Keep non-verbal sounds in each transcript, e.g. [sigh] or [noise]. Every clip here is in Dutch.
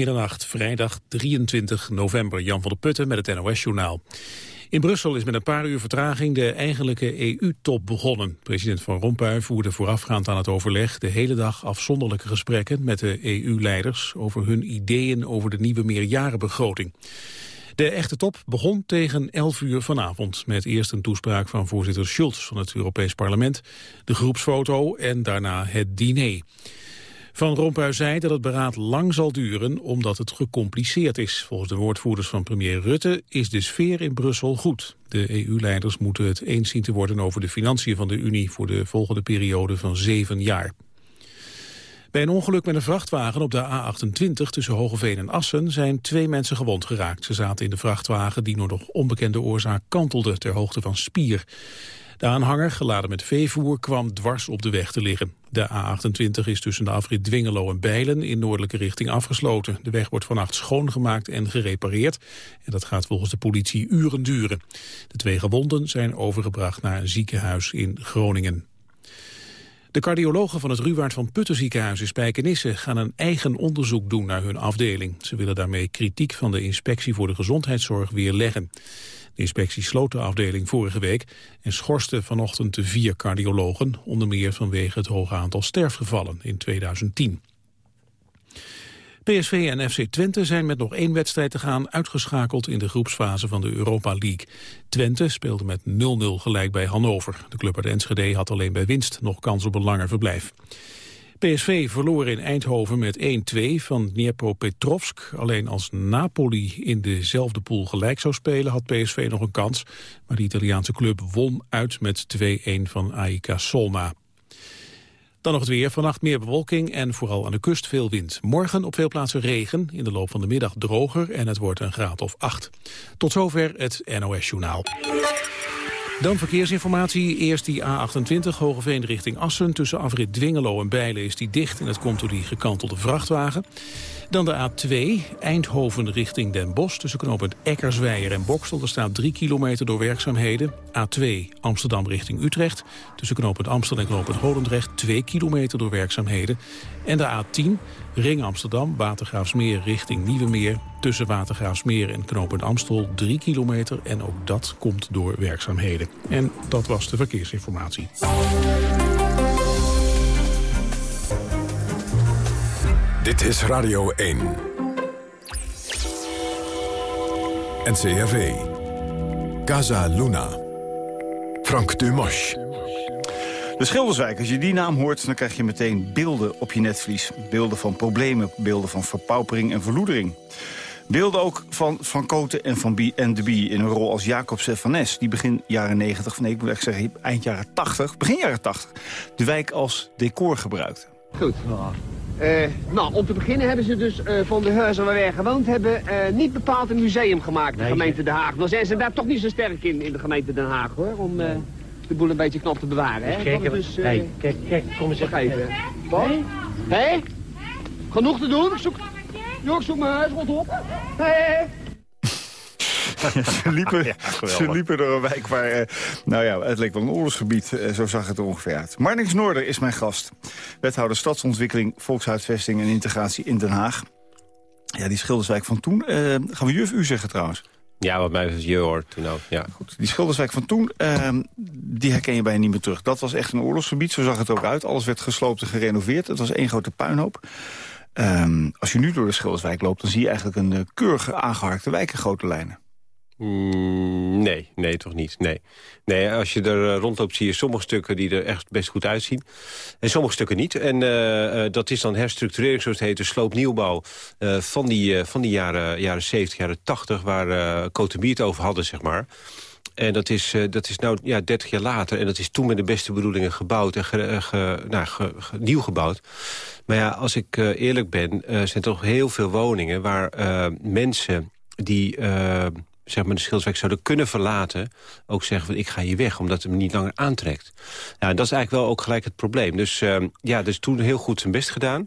Middernacht, vrijdag 23 november. Jan van der Putten met het NOS-journaal. In Brussel is met een paar uur vertraging de eigenlijke EU-top begonnen. President Van Rompuy voerde voorafgaand aan het overleg de hele dag afzonderlijke gesprekken met de EU-leiders over hun ideeën over de nieuwe meerjarenbegroting. De echte top begon tegen 11 uur vanavond met eerst een toespraak van voorzitter Schulz van het Europees Parlement, de groepsfoto en daarna het diner. Van Rompuy zei dat het beraad lang zal duren omdat het gecompliceerd is. Volgens de woordvoerders van premier Rutte is de sfeer in Brussel goed. De EU-leiders moeten het eens zien te worden over de financiën van de Unie voor de volgende periode van zeven jaar. Bij een ongeluk met een vrachtwagen op de A28 tussen Hogeveen en Assen zijn twee mensen gewond geraakt. Ze zaten in de vrachtwagen die door nog onbekende oorzaak kantelde ter hoogte van Spier. De aanhanger, geladen met veevoer, kwam dwars op de weg te liggen. De A28 is tussen de afrit Dwingelo en Bijlen in noordelijke richting afgesloten. De weg wordt vannacht schoongemaakt en gerepareerd. En dat gaat volgens de politie uren duren. De twee gewonden zijn overgebracht naar een ziekenhuis in Groningen. De cardiologen van het Ruwaard van Putten ziekenhuis in Spijkenisse gaan een eigen onderzoek doen naar hun afdeling. Ze willen daarmee kritiek van de inspectie voor de gezondheidszorg weerleggen. De inspectie sloot de afdeling vorige week en schorste vanochtend de vier cardiologen, onder meer vanwege het hoge aantal sterfgevallen in 2010. PSV en FC Twente zijn met nog één wedstrijd te gaan uitgeschakeld in de groepsfase van de Europa League. Twente speelde met 0-0 gelijk bij Hannover. De club uit Enschede had alleen bij winst nog kans op een langer verblijf. PSV verloor in Eindhoven met 1-2 van Dnipropetrovsk. Alleen als Napoli in dezelfde pool gelijk zou spelen... had PSV nog een kans. Maar de Italiaanse club won uit met 2-1 van AIK Solna. Dan nog het weer. Vannacht meer bewolking en vooral aan de kust veel wind. Morgen op veel plaatsen regen. In de loop van de middag droger en het wordt een graad of 8. Tot zover het NOS-journaal. Dan verkeersinformatie. Eerst die A28 Hogeveen richting Assen. Tussen afrit Dwingelo en Bijlen is die dicht. En dat komt door die gekantelde vrachtwagen. Dan de A2 Eindhoven richting Den Bosch. Tussen knooppunt Eckersweijer en Boksel. Er staat 3 kilometer door werkzaamheden. A2 Amsterdam richting Utrecht. Tussen knooppunt Amsterdam en knooppunt Holendrecht. 2 kilometer door werkzaamheden. En de A10 Ring Amsterdam, Watergraafsmeer richting Nieuwemeer. Tussen Watergraafsmeer en knooppunt Amstel 3 kilometer. En ook dat komt door werkzaamheden. En dat was de verkeersinformatie. Dit is Radio 1. NCRV. Casa Luna. Frank Dumas. De Schilderswijk, als je die naam hoort, dan krijg je meteen beelden op je netvlies. Beelden van problemen, beelden van verpaupering en verloedering. Beelden ook van Van Koten en Van B en de Bie in een rol als Jacob Stefanes... die begin jaren 90, nee, ik moet echt zeggen eind jaren 80, begin jaren 80... de wijk als decor gebruikte. Goed. Uh, nou, om te beginnen hebben ze dus uh, van de huizen waar wij gewoond hebben... Uh, niet bepaald een museum gemaakt, de gemeente Den Haag. Dan zijn ze daar toch niet zo sterk in, in de gemeente Den Haag, hoor. Om de boel een beetje knap te bewaren, hè. Kijk, dus, hey, kijk, kijk, kom eens even. Wat? Hé? Hey? Genoeg te doen? Ik zoek... Jo, ik zoek mijn huis rondop. Hé? Hey? ze, liepen, [laughs] ze liepen door een wijk waar, uh, nou ja, het leek wel een oorlogsgebied. Uh, zo zag het er ongeveer uit. Marnix Noorder is mijn gast. Wethouder Stadsontwikkeling, Volkshuisvesting en Integratie in Den Haag. Ja, die Schilderswijk van toen. Uh, gaan we juf u zeggen trouwens? Ja, wat mij was je hoor, toen ook, ja. Goed, die Schilderswijk van toen, die herken je bijna niet meer terug. Dat was echt een oorlogsgebied, zo zag het ook uit. Alles werd gesloopt en gerenoveerd. Het was één grote puinhoop. Um, als je nu door de Schilderswijk loopt, dan zie je eigenlijk een keurige aangeharkte wijk in grote lijnen. Mm, nee, nee, toch niet. Nee. nee, als je er eh, rondloopt zie je sommige stukken die er echt best goed uitzien. En sommige stukken niet. En uh, dat is dan herstructurering, zoals het heet, de sloopnieuwbouw... Uh, van die, van die jaren, jaren 70, jaren 80, waar uh, het over hadden, zeg maar. En dat is, dat is nou ja, 30 jaar later. En dat is toen met de beste bedoelingen gebouwd en nou, nieuw gebouwd. Maar ja, als ik eerlijk ben, zijn er toch heel veel woningen... waar mensen die zeg maar, de Schilderswijk zouden kunnen verlaten... ook zeggen van ik ga hier weg, omdat het me niet langer aantrekt. Ja, dat is eigenlijk wel ook gelijk het probleem. Dus uh, ja, dus toen heel goed zijn best gedaan.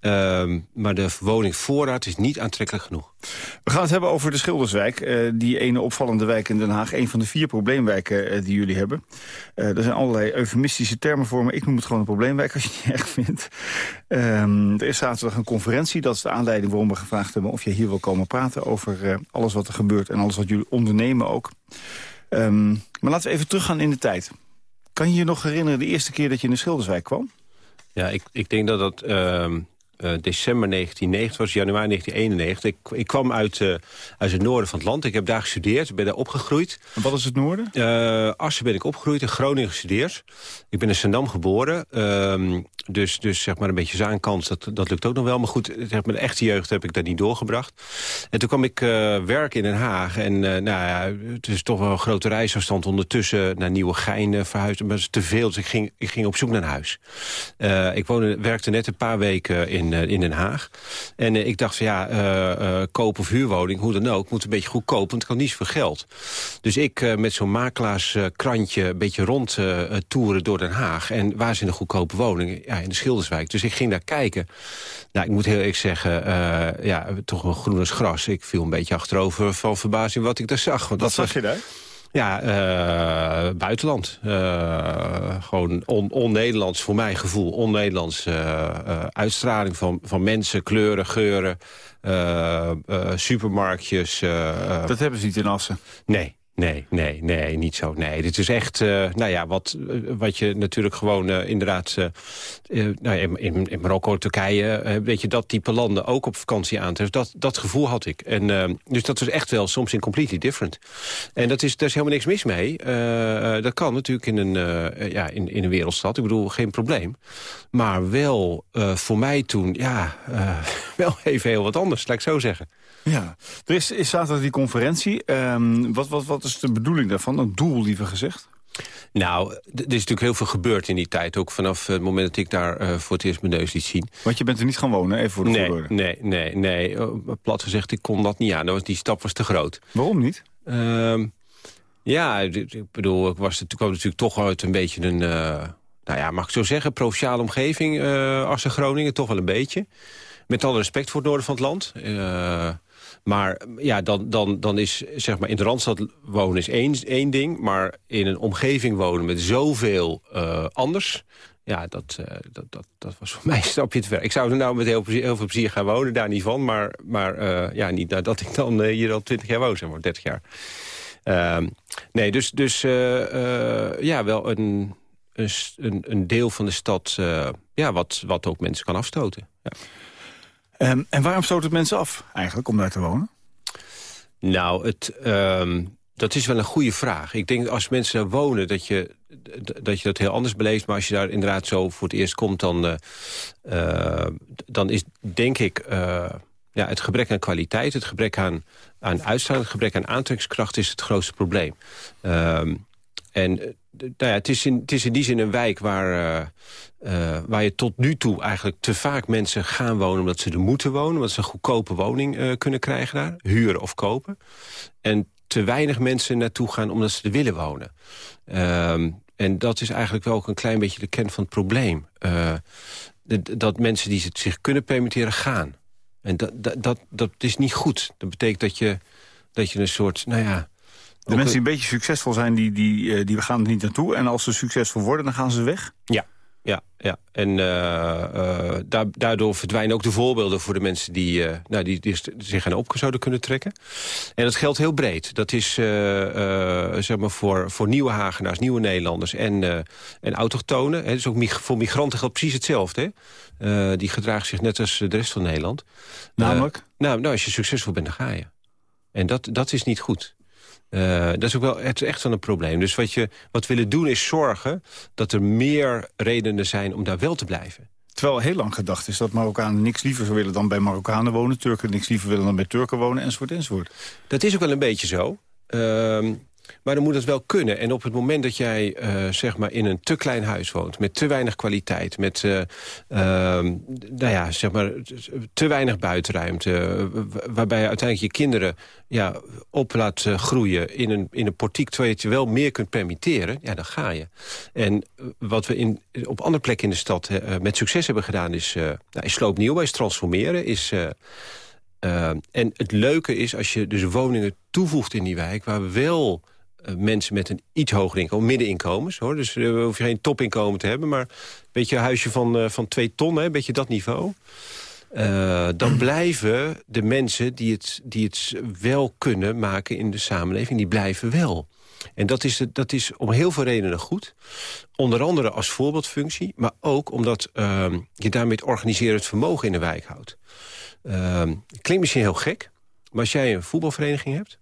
Ehm, maar de woningvoorraad is niet aantrekkelijk genoeg. We gaan het hebben over de Schilderswijk. Uh, die ene opvallende wijk in Den Haag. Een van de vier probleemwijken uh, die jullie hebben. Uh, er zijn allerlei eufemistische termen voor, maar ik noem het gewoon een probleemwijk [laughs] als je het niet erg vindt. Um, er is zaterdag een conferentie. Dat is de aanleiding waarom we gevraagd hebben of je hier wil komen praten over alles wat er gebeurt en alles wat jullie ondernemen ook. Um, maar laten we even teruggaan in de tijd. Kan je je nog herinneren de eerste keer dat je in de Schilderswijk kwam? Ja, ik, ik denk dat dat uh, december 1990 was, januari 1991. Ik, ik kwam uit, uh, uit het noorden van het land. Ik heb daar gestudeerd, ben daar opgegroeid. En wat is het noorden? Uh, Assen ben ik opgegroeid, in Groningen gestudeerd. Ik ben in Zandam geboren. Dus, dus zeg maar een beetje zaankans, dat, dat lukt ook nog wel. Maar goed, zeg maar, echte jeugd heb ik daar niet doorgebracht. En toen kwam ik werken in Den Haag. En nou ja, het is toch wel een grote reisafstand ondertussen... naar Nieuwegein verhuisd. Maar dat is te veel, dus ik ging, ik ging op zoek naar een huis. ik woonde, werkte net een paar weken in in, Den Haag. En ik dacht van ja, uh, koop of huurwoning, hoe dan ook, moet een beetje goedkoop, want ik kan niet zoveel geld. Dus ik met zo'n makelaarskrantje een beetje rond toeren door Den Haag. En waar zijn de goedkope woningen? In de Schilderswijk. Dus ik ging daar kijken. Nou, ik moet heel eerlijk zeggen, ja, toch een groen als gras. Ik viel een beetje achterover van verbazing wat ik daar zag. Want wat zag je daar? Ja, uh, buitenland. Uh, gewoon on-Nederlands, on voor mijn gevoel. On-Nederlands uh, uitstraling van, van mensen, kleuren, geuren. supermarktjes. Dat hebben ze niet in Assen? Nee, Nee, nee, nee, niet zo. Nee, dit is echt, uh, nou ja, wat, wat je natuurlijk gewoon uh, inderdaad... Nou, in, in, Marokko, Turkije, weet je, dat type landen ook op vakantie aantreft. Dat, dat gevoel had ik. En, dus dat is echt wel soms in completely different. En dat is, daar is helemaal niks mis mee. dat kan natuurlijk in een, ja, in, in een wereldstad. Ik bedoel, geen probleem. Maar wel voor mij toen, ja, [laughs] wel even heel wat anders, laat ik zo zeggen. Ja, er is, is zaterdag die conferentie. Um, wat, wat, wat is de bedoeling daarvan? Een doel, liever gezegd? Nou, er is natuurlijk heel veel gebeurd in die tijd. Ook vanaf het moment dat ik daar uh, voor het eerst mijn neus liet zien. Want je bent er niet gaan wonen, even voor de nee, Nee, nee, nee. Uh, plat gezegd, ik kon dat niet aan. Was, die stap was te groot. Waarom niet? Uh, ja, ik bedoel, ik was, ik kwam natuurlijk toch uit een beetje een... Uh, nou ja, mag ik zo zeggen, provinciale omgeving, Assen Groningen, toch wel een beetje. Met alle respect voor het noorden van het land. Maar ja, dan, dan, dan is zeg maar in de Randstad wonen is één, één ding... maar in een omgeving wonen met zoveel uh, anders... Ja, dat, uh, dat, dat, dat was voor [laughs] mij een stapje te ver. Ik zou er nou met heel, heel veel plezier gaan wonen, daar niet van. Maar, maar uh, ja, niet nadat ik dan hier al twintig jaar woon, zeg maar, 30 jaar. Ehm, nee, dus, dus ja, wel een, een, een deel van de stad... ja, wat, wat ook mensen kan afstoten. Ja. Um, en waarom stoot het mensen af eigenlijk om daar te wonen? Nou, het, um, dat is wel een goede vraag. Ik denk als mensen daar wonen dat je, dat je dat heel anders beleeft. Maar als je daar inderdaad zo voor het eerst komt... dan, uh, uh, dan is denk ik uh, ja, het gebrek aan kwaliteit... het gebrek aan, aan uitstraling, het gebrek aan aantrekkingskracht... is het grootste probleem. Um, en nou ja, het, is in, het is in die zin een wijk waar, uh, uh, waar je tot nu toe eigenlijk te vaak mensen gaan wonen... omdat ze er moeten wonen, omdat ze een goedkope woning uh, kunnen krijgen daar. Huren of kopen. En te weinig mensen naartoe gaan omdat ze er willen wonen. Ehm, en dat is eigenlijk wel ook een klein beetje de kern van het probleem. dat mensen die het zich kunnen permitteren gaan. En dat, dat, dat, dat is niet goed. Dat betekent dat je, dat je een soort, nou ja de mensen die een beetje succesvol zijn, die, die, uh, die gaan er niet naartoe. En als ze succesvol worden, dan gaan ze weg? Ja, ja, ja. En uh, uh, daardoor verdwijnen ook de voorbeelden voor de mensen die, uh, nou, die, die zich aan op zouden kunnen trekken. En dat geldt heel breed. Dat is zeg maar voor, voor nieuwe Hagenaars, nieuwe Nederlanders en, en autochtonen. Hè. Dus ook mig voor migranten geldt precies hetzelfde. Hè. die gedragen zich net als de rest van Nederland. Namelijk? nou, nou, als je succesvol bent, dan ga je. En dat, dat is niet goed. Uh, dat is ook wel het is echt wel een probleem. Dus wat, je, wat we willen doen is zorgen dat er meer redenen zijn om daar wel te blijven. Terwijl heel lang gedacht is dat Marokkanen niks liever willen dan bij Marokkanen wonen... Turken niks liever willen dan bij Turken wonen, enzovoort, enzovoort. Dat is ook wel een beetje zo. Uh, Maar dan moet het wel kunnen. En op het moment dat jij uh, zeg maar in een te klein huis woont... met te weinig kwaliteit, met uh, uh, nou ja, zeg maar, te weinig buitenruimte... waarbij je uiteindelijk je kinderen ja, op laat groeien in een, in een portiek... terwijl je het wel meer kunt permitteren, ja, dan ga je. En wat we in, op andere plekken in de stad met succes hebben gedaan... is, nou, is sloopnieuw, is transformeren, is... en het leuke is als je dus woningen toevoegt in die wijk... waar wel eh, mensen met een iets hoger inkomen, middeninkomens. Hoor. Dus uh, hoef je geen topinkomen te hebben, maar een beetje een huisje van, uh, van twee ton, hè, een beetje dat niveau. dan [clears throat] blijven de mensen die het, die het wel kunnen maken in de samenleving, die blijven wel. En dat is, dat is om heel veel redenen goed. Onder andere als voorbeeldfunctie, maar ook omdat ehm, je daarmee het organiserend vermogen in de wijk houdt. Ehm, klinkt misschien heel gek, maar als jij een voetbalvereniging hebt...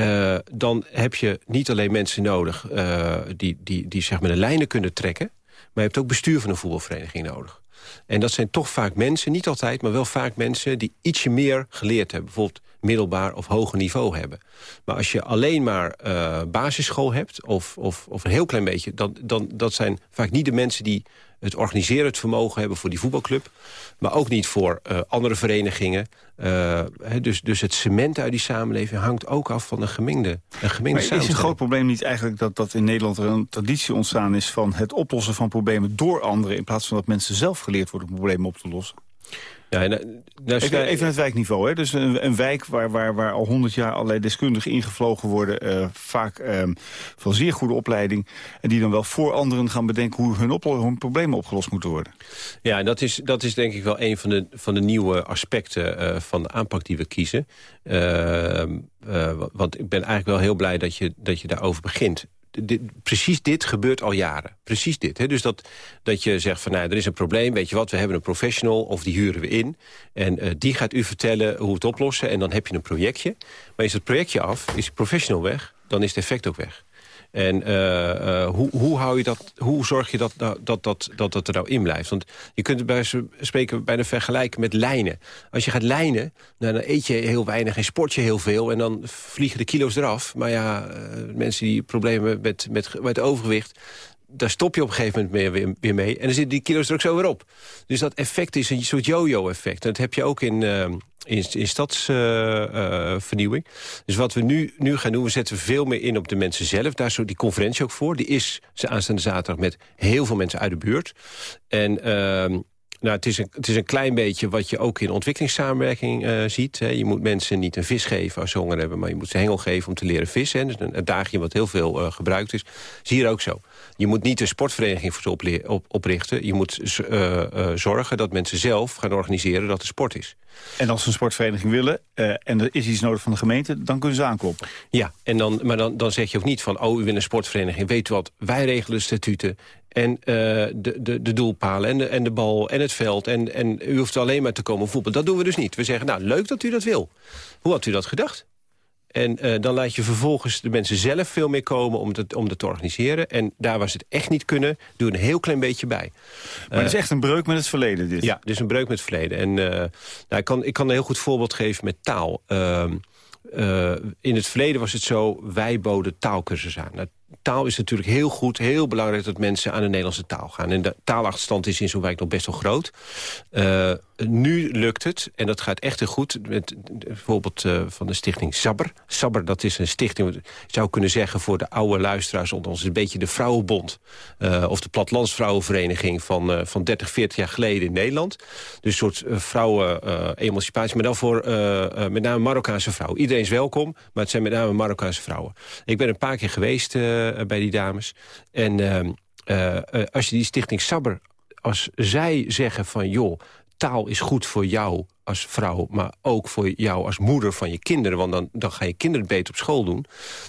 Uh, dan heb je niet alleen mensen nodig uh, die, die, die zeg maar de lijnen kunnen trekken... maar je hebt ook bestuur van een voetbalvereniging nodig. En dat zijn toch vaak mensen, niet altijd, maar wel vaak mensen... die ietsje meer geleerd hebben. Bijvoorbeeld middelbaar of hoger niveau hebben. Maar als je alleen maar uh, basisschool hebt, of, of, of een heel klein beetje... Dan, dan dat zijn vaak niet de mensen die het organiseren, het vermogen hebben voor die voetbalclub. Maar ook niet voor uh, andere verenigingen. Uh, dus, dus het cement uit die samenleving hangt ook af van een gemengde, een gemengde maar is een groot probleem niet eigenlijk dat, dat in Nederland er een traditie ontstaan is... van het oplossen van problemen door anderen... in plaats van dat mensen zelf geleerd worden problemen op te lossen? Ja, nou, nou, even, even het wijkniveau. Hè? Dus een, een wijk waar, waar, waar al honderd jaar allerlei deskundigen ingevlogen worden. Uh, vaak um, van zeer goede opleiding. En die dan wel voor anderen gaan bedenken hoe hun, hun problemen opgelost moeten worden. Ja, dat is, dat is denk ik wel een van de, van de nieuwe aspecten uh, van de aanpak die we kiezen. Uh, want ik ben eigenlijk wel heel blij dat je, dat je daarover begint precies dit gebeurt al jaren. Precies dit. Hè? Dus dat, dat je zegt van nou, er is een probleem, weet je wat, we hebben een professional of die huren we in. En uh, die gaat u vertellen hoe het oplossen en dan heb je een projectje. Maar is het projectje af, is de professional weg, dan is het effect ook weg. En uh, uh, hoe, hoe, hou je dat, hoe zorg je dat, dat, dat, dat, dat er nou in blijft? Want je kunt het bij spreken bijna vergelijken met lijnen. Als je gaat lijnen, nou, dan eet je heel weinig en sport je heel veel... en dan vliegen de kilo's eraf. Maar ja, uh, mensen die problemen met, met, met overgewicht daar stop je op een gegeven moment weer, weer mee. En dan zitten die kilo's er ook zo weer op. Dus dat effect is een soort yo-yo-effect. Dat heb je ook in, uh, in, in stadsvernieuwing. Uh, dus wat we nu, nu gaan doen, we zetten veel meer in op de mensen zelf. Daar is die conferentie ook voor. Die is aanstaande zaterdag met heel veel mensen uit de buurt. En ehm, nou, het, is een, het is een klein beetje wat je ook in ontwikkelingssamenwerking ziet. Hè. Je moet mensen niet een vis geven als ze honger hebben... maar je moet ze hengel geven om te leren vissen. Dus een, een wat heel veel gebruikt is. is hier ook zo. Je moet niet een sportvereniging voor op, oprichten. Je moet uh, zorgen dat mensen zelf gaan organiseren dat er sport is. En als ze een sportvereniging willen en er is iets nodig van de gemeente... dan kunnen ze aankloppen. Ja, en dan, maar dan, dan zeg je ook niet van... oh, u wil een sportvereniging, weet u wat, wij regelen de statuten... En uh, de, de, de doelpalen en de, en de bal en het veld. En, en u hoeft alleen maar te komen voetballen. Dat doen we dus niet. We zeggen, nou, leuk dat u dat wil. Hoe had u dat gedacht? En uh, dan laat je vervolgens de mensen zelf veel meer komen om, het, om dat te organiseren. En daar waar ze het echt niet kunnen, doe een heel klein beetje bij. Maar het is echt een breuk met het verleden, dit? Ja, dus een breuk met het verleden. En uh, nou, ik, kan, ik kan een heel goed voorbeeld geven met taal. Uh, in het verleden was het zo, wij boden taalkursus aan. Nou, taal is natuurlijk heel goed, heel belangrijk dat mensen aan de Nederlandse taal gaan. En de taalachterstand is in zo'n wijk nog best wel groot. Uh, nu lukt het, en dat gaat echt goed... met bijvoorbeeld uh, van de stichting Sabber. Sabber, dat is een stichting, ik zou kunnen zeggen... voor de oude luisteraars onder ons, een beetje de Vrouwenbond... Uh, of de Platlandsvrouwenvereniging van, van 30, 40 jaar geleden in Nederland. Dus een soort vrouwen-emancipatie, maar dan voor met name Marokkaanse vrouwen. Iedereen is welkom, maar het zijn met name Marokkaanse vrouwen. Ik ben een paar keer geweest bij die dames. En ehm, als je die stichting Sabber als zij zeggen van... joh, taal is goed voor jou als vrouw, maar ook voor jou als moeder van je kinderen... want dan, dan ga je kinderen beter op school doen...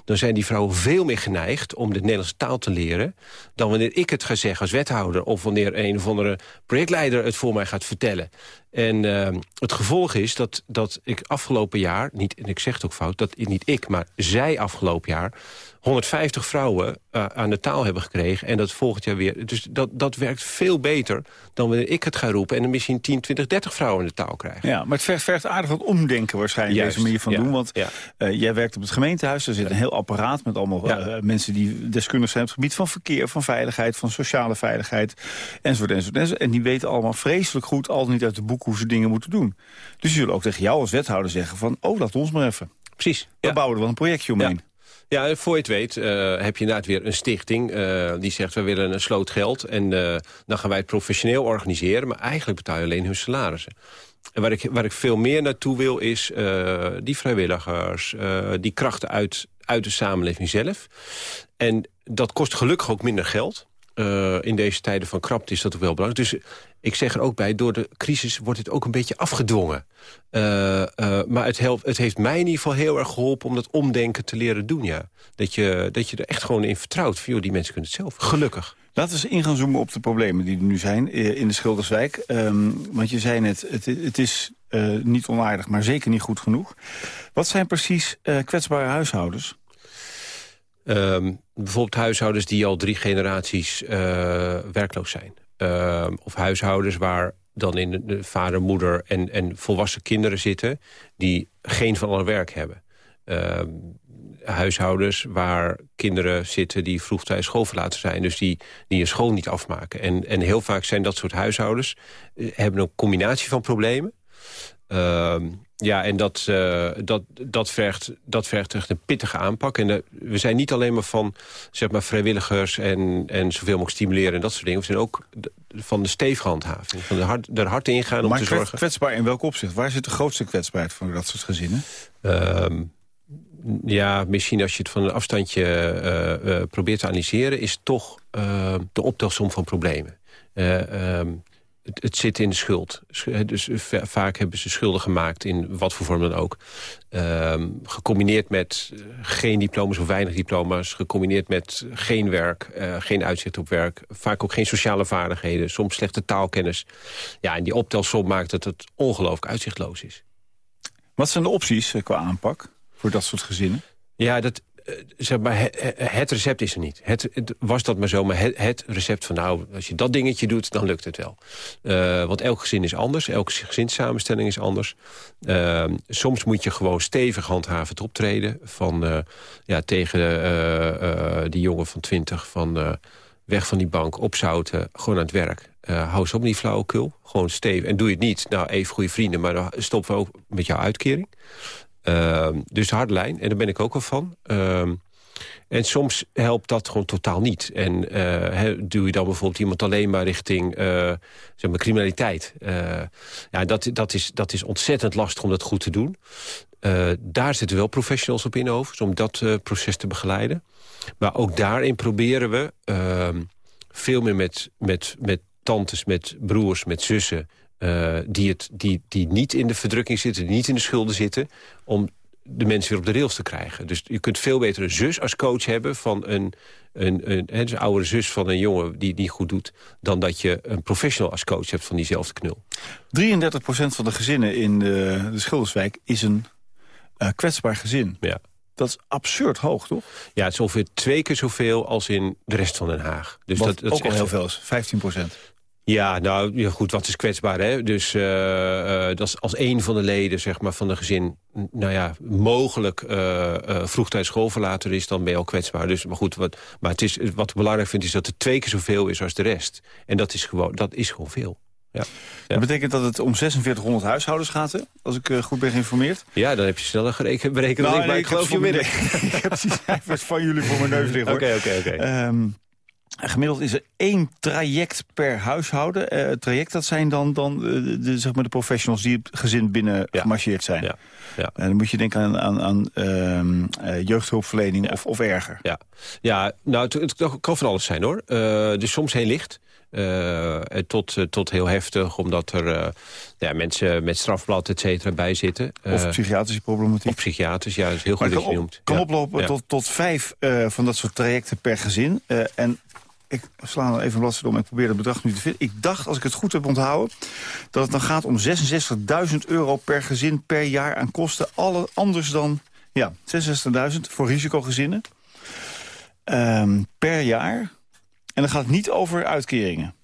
dan zijn die vrouwen veel meer geneigd om de Nederlandse taal te leren... dan wanneer ik het ga zeggen als wethouder... of wanneer een of andere projectleider het voor mij gaat vertellen. En uh, het gevolg is dat, dat ik afgelopen jaar, niet, en ik zeg het ook fout... dat niet ik, maar zij afgelopen jaar 150 vrouwen uh, aan de taal hebben gekregen. En dat volgend jaar weer. Dus dat, dat werkt veel beter dan wanneer ik het ga roepen... en er misschien 10, 20, 30 vrouwen aan de taal krijgen. Ja, maar het vergt, vergt aardig wat omdenken waarschijnlijk Juist, deze manier van ja, doen. Want ja. eh, jij werkt op het gemeentehuis. Er zit een heel apparaat met allemaal eh, mensen die deskundig zijn op het gebied van verkeer, van veiligheid, van sociale veiligheid, enzovoort, enzovoort, enzovoort. En die weten allemaal vreselijk goed, al niet uit de boek, hoe ze dingen moeten doen. Dus die zullen ook tegen jou als wethouder zeggen van, oh, laat ons maar even. Precies. We Ja. bouwen er wel een projectje omheen. Ja, voor je het weet eh, heb je inderdaad weer een stichting... eh, die zegt, we willen een sloot geld en eh, dan gaan wij het professioneel organiseren... maar eigenlijk betaal je alleen hun salarissen. En waar ik, waar ik veel meer naartoe wil is die vrijwilligers... die krachten uit, uit de samenleving zelf. En dat kost gelukkig ook minder geld. Eh, in deze tijden van krapte is dat ook wel belangrijk. Dus ik zeg er ook bij, door de crisis wordt het ook een beetje afgedwongen. Eh, eh, maar het, helpt, het heeft mij in ieder geval heel erg geholpen... om dat omdenken te leren doen, ja. Dat je, dat je er echt gewoon in vertrouwt. Van, joh, die mensen kunnen het zelf. Gelukkig. Laten we eens in gaan zoomen op de problemen die er nu zijn in de Schilderswijk. Ehm, want je zei net, het, het is niet onaardig, maar zeker niet goed genoeg. Wat zijn precies kwetsbare huishoudens? Ehm, bijvoorbeeld huishoudens die al drie generaties eh, werkloos zijn. Ehm, of huishoudens waar dan in de, de vader, moeder en, en volwassen kinderen zitten... die geen van alle werk hebben. Ehm, huishoudens waar kinderen zitten die vroegtijdig schoolverlaten zijn. Dus die, die een school niet afmaken. En, en heel vaak zijn dat soort huishoudens... eh, hebben een combinatie van problemen. Ehm, ja, en dat, eh, dat, dat, vergt, dat vergt echt een pittige aanpak. En eh, we zijn niet alleen maar van zeg maar, vrijwilligers en, en zoveel mogelijk stimuleren en dat soort dingen. We zijn ook van de stevige handhaving. Van de hard, er hard in gaan om maar te zorgen. kwetsbaar in welk opzicht? Waar zit de grootste kwetsbaarheid voor dat soort gezinnen? Ehm, ja, misschien als je het van een afstandje eh, probeert te analyseren... is toch de optelsom van problemen. Ehm, het, het zit in de schuld. Sch- eh, Dus va- vaak hebben ze schulden gemaakt in wat voor vorm dan ook. Ehm, gecombineerd met eh, geen diploma's of weinig diploma's. Gecombineerd met geen werk, eh, geen uitzicht op werk. Vaak ook geen sociale vaardigheden. Soms slechte taalkennis. Ja, en die optelsom maakt dat het ongelooflijk uitzichtloos is. Wat zijn de opties eh, qua aanpak voor dat soort gezinnen? Ja, dat, eh, zeg maar, he- he- het recept is er niet. Het, het was dat maar zo, maar het, het recept van... nou, als je dat dingetje doet, dan lukt het wel. Eh, want elk gezin is anders, elke gezinssamenstelling is anders. Eh, soms moet je gewoon stevig handhavend optreden... Van, eh, ja, tegen eh, eh, die jongen van 20 van... eh, weg van die bank, opzouten, gewoon aan het werk. Eh, hou eens op die flauwekul. Gewoon stevig. En doe je het niet, nou, even goede vrienden... maar dan stoppen we ook met jouw uitkering. Ehm, dus de harde lijn, en daar ben ik ook wel van. Ehm, en soms helpt dat gewoon totaal niet. En hè, duw je dan bijvoorbeeld iemand alleen maar richting eh, zeg maar criminaliteit. Eh, ja, dat, dat, is, dat is ontzettend lastig om dat goed te doen. Daar zitten wel professionals op in over, om dat proces te begeleiden. Maar ook daarin proberen we ehm, veel meer met, met, met tantes, met broers, met zussen... eh, die, het, die, die niet in de verdrukking zitten, die niet in de schulden zitten... om de mensen weer op de rails te krijgen. Dus je kunt veel beter een zus als coach hebben... van een, een, een, dus een oudere zus van een jongen die het niet goed doet... dan dat je een professional als coach hebt van diezelfde knul. 33% van de gezinnen in de, de Schilderswijk is een eh, kwetsbaar gezin. Ja. Dat is absurd hoog, toch? Ja, het is ongeveer twee keer zoveel als in de rest van Den Haag. Dus Wat dat, dat ook is al heel veel is, 15%. Ja, nou goed, wat is kwetsbaar, hè? Dus eh, eh, dat is als een van de leden zeg maar, van de gezin... nou ja, mogelijk eh eh vroegtijdig schoolverlater is... dan ben je al kwetsbaar. Dus, maar goed, wat, maar het is, wat ik belangrijk vind... is dat het twee keer zoveel is als de rest. En dat is gewoon, dat is gewoon veel. Ja. Dat betekent dat het om 4600 huishoudens gaat, hè? als ik goed ben geïnformeerd. ja, dan heb je sneller gereken, berekend dan ik, maar nee, ik geloof je midden. ik heb die [laughs] cijfers van jullie voor mijn neus liggen. Oké, oké, oké. Gemiddeld is er één traject per huishouden. Eh, traject, dat zijn dan, dan eh, de, zeg maar de professionals die het gezin binnen Ja. gemarcheerd zijn. Ja, ja. En dan moet je denken aan, aan, aan ehm, eh, jeugdhulpverlening of, of erger. Ja, ja nou, het, het kan van alles zijn hoor. Dus soms heel licht. Tot, tot heel heftig, omdat er ja, mensen met strafblad et cetera bij zitten. Of psychiatrische problematiek. of psychiaters, ja, dat is heel goed dat kan, je noemt. kan Ja. oplopen Ja. tot, tot vijf van dat soort trajecten per gezin. En ik sla nog even een bladzijde om ik probeer het bedrag nu te vinden. Ik dacht, als ik het goed heb onthouden... dat het dan gaat om 66.000 euro per gezin per jaar aan kosten. Alle anders dan ja, 66.000 voor risicogezinnen. Ehm, per jaar. En dan gaat het niet over uitkeringen.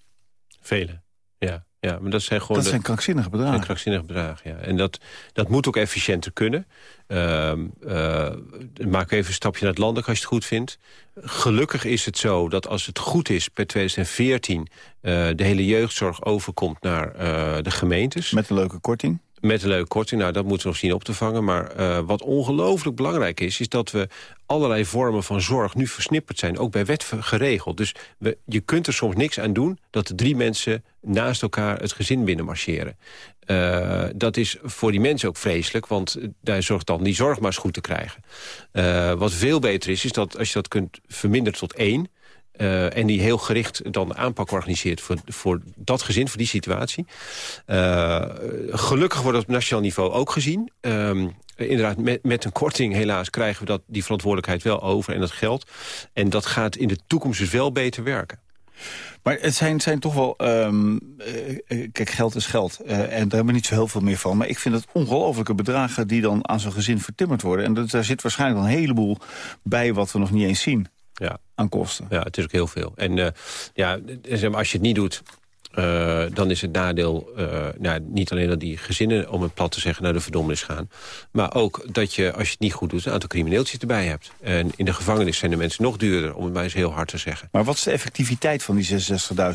Vele, ja. maar dat zijn gewoon... Dat de- zijn krankzinnige bedragen. Een krankzinnig bedrag, ja. En dat, dat moet ook efficiënter kunnen. Ehm eh, maak even een stapje naar het landelijk als je het goed vindt. Gelukkig is het zo dat als het goed is per 2014... eh, de hele jeugdzorg overkomt naar eh, de gemeentes. Met een leuke korting. Met een leuke korting, nou dat moeten we nog zien op te vangen. Maar eh, wat ongelooflijk belangrijk is, is dat we allerlei vormen van zorg nu versnipperd zijn. Ook bij wet geregeld. Dus we, je kunt er soms niks aan doen dat de drie mensen naast elkaar het gezin binnenmarcheren. Eh, dat is voor die mensen ook vreselijk, want daar zorgt dan die zorg maar eens goed te krijgen. Eh, wat veel beter is, is dat als je dat kunt verminderen tot één... eh, en die heel gericht dan aanpak organiseert voor, voor dat gezin, voor die situatie. Eh, gelukkig wordt dat op nationaal niveau ook gezien. Ehm, inderdaad, met, met een korting helaas krijgen we dat, die verantwoordelijkheid wel over en dat geld. En dat gaat in de toekomst dus wel beter werken. Maar het zijn, zijn toch wel... ehm, eh, kijk, geld is geld. en daar hebben we niet zo heel veel meer van. Maar ik vind het ongelofelijke bedragen die dan aan zo'n gezin vertimmerd worden. En dat, daar zit waarschijnlijk een heleboel bij wat we nog niet eens zien Ja, aan kosten. ja het is ook heel veel. En eh, ja, zeg maar, als je het niet doet... eh, dan is het nadeel eh, nou, niet alleen dat die gezinnen, om het plat te zeggen, naar de verdommenis gaan. Maar ook dat je, als je het niet goed doet, een aantal crimineeltjes erbij hebt. En in de gevangenis zijn de mensen nog duurder, om het maar eens heel hard te zeggen. Maar wat is de effectiviteit van die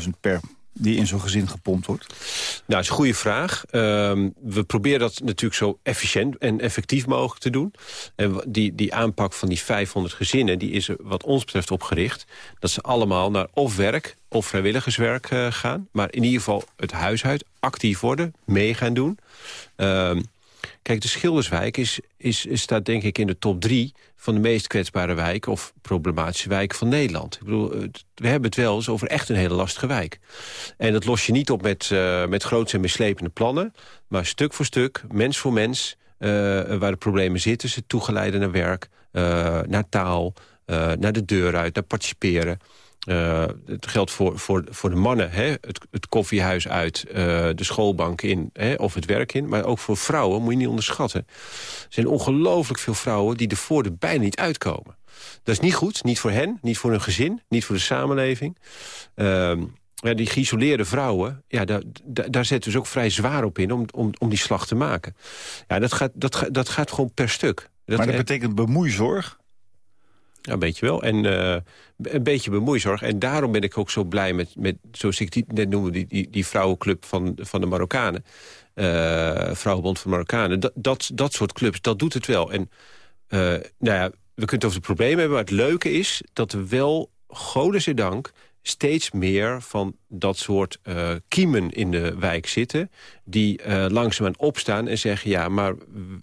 66.000 per die in zo'n gezin gepompt wordt? Nou, dat is een goede vraag. Ehm, we proberen dat natuurlijk zo efficiënt en effectief mogelijk te doen. En die, die aanpak van die 500 gezinnen... die is er wat ons betreft opgericht... dat ze allemaal naar of werk of vrijwilligerswerk eh, gaan. Maar in ieder geval het huis uit, actief worden, mee gaan doen. Ehm, kijk, de Schilderswijk is, is, staat denk ik in de top drie... van de meest kwetsbare wijken of problematische wijken van Nederland. Ik bedoel, het- we hebben het wel eens over echt een hele lastige wijk. En dat los je niet op met, eh met groots en mislepende plannen... maar stuk voor stuk, mens voor mens, eh, waar de problemen zitten... ze toegeleiden naar werk, eh, naar taal, eh, naar de deur uit, naar participeren... Eh, het geldt voor, voor, voor de mannen, hè? Het, het koffiehuis uit, eh, de schoolbank in hè? of het werk in. Maar ook voor vrouwen, moet je niet onderschatten. Er zijn ongelooflijk veel vrouwen die er voor de bijna niet uitkomen. Dat is niet goed, niet voor hen, niet voor hun gezin, niet voor de samenleving. Ehm, ja, die geïsoleerde vrouwen, ja, daar, daar, zetten we dus ook vrij zwaar op in om, om, om die slag te maken. Ja, dat gaat, dat, gaat- dat gaat gewoon per stuk. Dat, maar dat betekent bemoeizorg. Ja, een beetje wel. En eh, een beetje bemoeizorg. En daarom ben ik ook zo blij met, met zoals ik die net noemde... die, die, die vrouwenclub van, van de Marokkanen. eh Vrouwenbond van Marokkanen. Dat, dat, dat soort clubs, dat doet het wel. En eh, nou ja, we kunnen het over de problemen hebben... maar het leuke is dat er wel, godzijdank... steeds meer van dat soort eh, kiemen in de wijk zitten... die eh langzaamaan opstaan en zeggen... ja, maar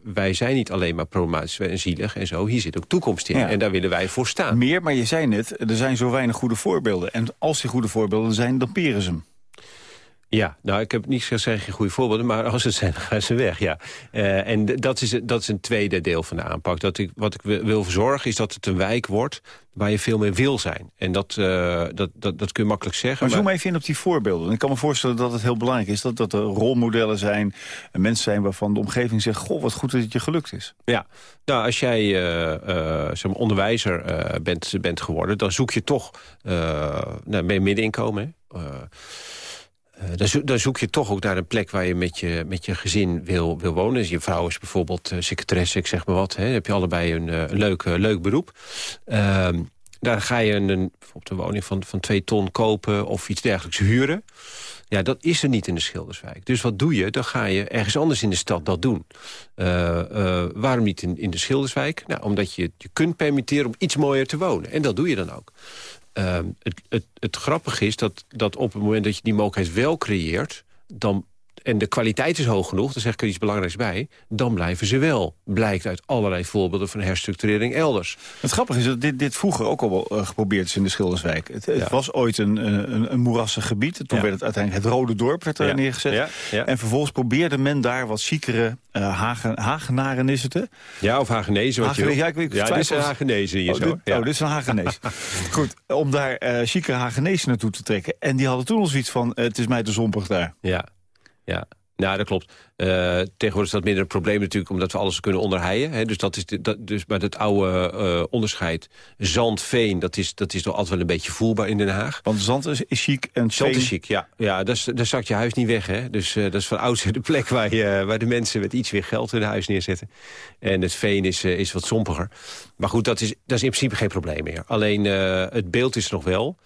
wij zijn niet alleen maar problematisch en zielig en zo. Hier zit ook toekomst in. Ja. En daar willen wij voor staan. Meer, maar je zei net, er zijn zo weinig goede voorbeelden. En als die goede voorbeelden zijn, dan peren ze hem. Ja, nou, ik heb niet gezegd, geen goede voorbeelden... maar als het zijn, dan gaan ze weg, ja. Eh, en dat is, dat is een tweede deel van de aanpak. Dat ik, wat ik wi- wil verzorgen is dat het een wijk wordt... waar je veel meer wil zijn. En dat, eh, dat, dat, dat kun je makkelijk zeggen. Maar zoom even in op die voorbeelden. Ik kan me voorstellen dat het heel belangrijk is... dat, dat er rolmodellen zijn, en mensen zijn waarvan de omgeving zegt... goh, wat goed dat het je gelukt is. Ja, nou, als jij zeg maar onderwijzer bent, bent geworden... dan zoek je toch uh, nou, met middeninkomen... hè. Uh, dan, zo dan, zoek je toch ook naar een plek waar je met je, met je gezin wil, wil wonen. Dus je vrouw is bijvoorbeeld uh, secretaresse, ik zeg maar wat. Hè. Dan heb je allebei een, een leuk, leuk beroep. Ehm, daar ga je een, bijvoorbeeld woning van, van twee ton kopen of iets dergelijks huren. Ja, dat is er niet in de Schilderswijk. Dus wat doe je? Dan ga je ergens anders in de stad dat doen. Waarom niet in, in de Schilderswijk? Nou, omdat je je kunt permitteren om iets mooier te wonen. En dat doe je dan ook. Uh, het, het, het grappige is dat, dat op het moment dat je die mogelijkheid wel creëert... dan en de kwaliteit is hoog genoeg, daar zeg ik er iets belangrijks bij... dan blijven ze wel, blijkt uit allerlei voorbeelden van herstructurering elders. Het grappige is dat dit, dit vroeger ook al wel uh, geprobeerd is in de Schilderswijk. Het, het ja. was ooit een, een, een moerassig gebied. Toen ja. werd het uiteindelijk het Rode Dorp werd er ja. neergezet. En vervolgens probeerde men daar wat chicere uh, Hagen, Hagenaren is het, hè? Ja, of Hagenezen. Wat Hagen, je ja, ik weet, ja, dit is een Hagenezen hier oh, zo. Dit, ja. Oh, dit is een Hagenees. [laughs] Goed, om daar uh, chicere Hagenezen naartoe te trekken. En die hadden toen al zoiets van, uh, het is mij te zompig daar. Ja, ja. Nou, dat klopt. Uh, tegenwoordig is dat minder een probleem natuurlijk... omdat we alles kunnen onderheien. Hè? Dus, dat is de, dat, dus maar het oude uh, onderscheid zand-veen... Dat is, dat is toch altijd wel een beetje voelbaar in Den Haag. Want zand is, is chic en Zand is chic, ja. ja daar zakt je huis niet weg. Hè? Dus uh, dat is van oudsher de plek waar, je, waar de mensen... met iets weer geld in huis neerzetten. En het veen is, is wat sompiger. Maar goed, dat is, dat is in principe geen probleem meer. Alleen het beeld is er nog wel.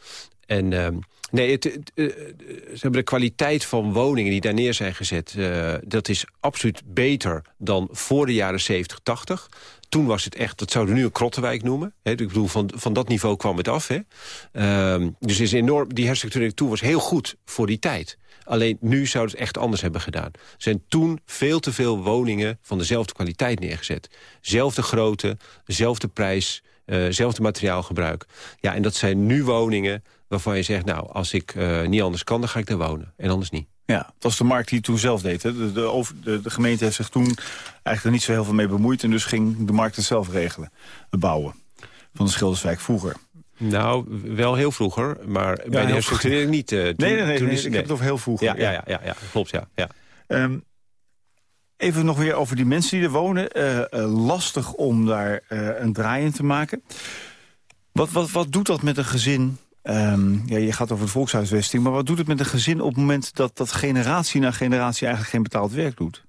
En... Ehm, Nee, het, uh, ze hebben de kwaliteit van woningen die daar neer zijn gezet... Uh, dat is absoluut beter dan voor de jaren 70, 80. Toen was het echt, dat zouden we nu een krottenwijk noemen. Ik bedoel, van, van dat niveau kwam het af. Hè. Uh, dus is enorm, die herstructurering toen was heel goed voor die tijd. Alleen nu zou het echt anders hebben gedaan. Er zijn toen veel te veel woningen van dezelfde kwaliteit neergezet. Zelfde grootte, dezelfde prijs, uh, zelfde materiaalgebruik. Ja, en dat zijn nu woningen waarvan je zegt, nou, als ik uh, niet anders kan, dan ga ik daar wonen. En anders niet. Ja, dat was de markt die het toen zelf deed. Hè? De, de, over, de, de, gemeente heeft zich toen eigenlijk er niet zo heel veel mee bemoeid... en dus ging de markt het zelf regelen, het bouwen van de Schilderswijk vroeger. Nou, wel heel vroeger, maar ja, bij de herstructurering niet. Uh, toen, nee, nee, nee, toen nee, is, ik heb het over heel vroeger. Ja, ja, ja, ja, ja klopt, ja. ja. Um, even nog weer over die mensen die er wonen. Uh, uh, lastig om daar een draai in te maken. Wat, wat, wat doet dat met een gezin Um, ja, je gaat over de volkshuisvesting, maar wat doet het met een gezin op het moment dat, dat generatie na generatie eigenlijk geen betaald werk doet?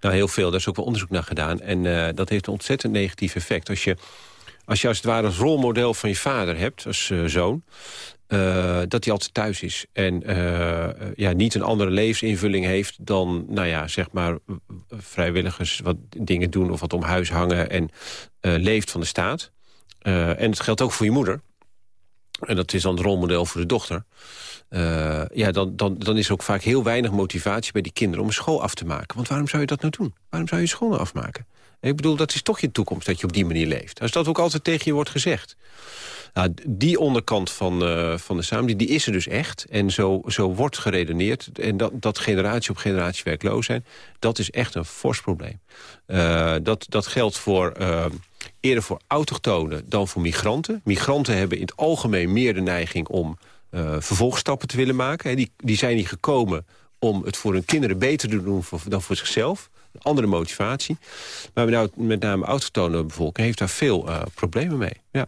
Nou, heel veel. Daar is ook wel onderzoek naar gedaan. En uh, dat heeft een ontzettend negatief effect. Als je, als je het ware als rolmodel van je vader hebt, als uh, zoon... Uh, dat hij altijd thuis is. En ja, niet een andere levensinvulling heeft dan, nou ja, zeg maar, vrijwilligers wat dingen doen of wat om huis hangen en leeft van de staat. en het geldt ook voor je moeder en dat is dan het rolmodel voor de dochter... Uh, ja, dan, dan, dan is er ook vaak heel weinig motivatie bij die kinderen om school af te maken. Want waarom zou je dat nou doen? Waarom zou je school afmaken? ik bedoel, dat is toch je toekomst dat je op die manier leeft. Als dat ook altijd tegen je wordt gezegd. Nou, die onderkant van, uh, van de samenleving, die is er dus echt. En zo, zo wordt geredeneerd. En dat, dat generatie op generatie werkloos zijn... dat is echt een fors probleem. Uh, dat, dat geldt voor... Eerder voor autochtonen dan voor migranten. Migranten hebben in het algemeen meer de neiging om uh, vervolgstappen te willen maken. Die, die zijn niet gekomen om het voor hun kinderen beter te doen dan voor zichzelf. Een andere motivatie. Maar nou, met name autochtone bevolking heeft daar veel uh, problemen mee. Ja.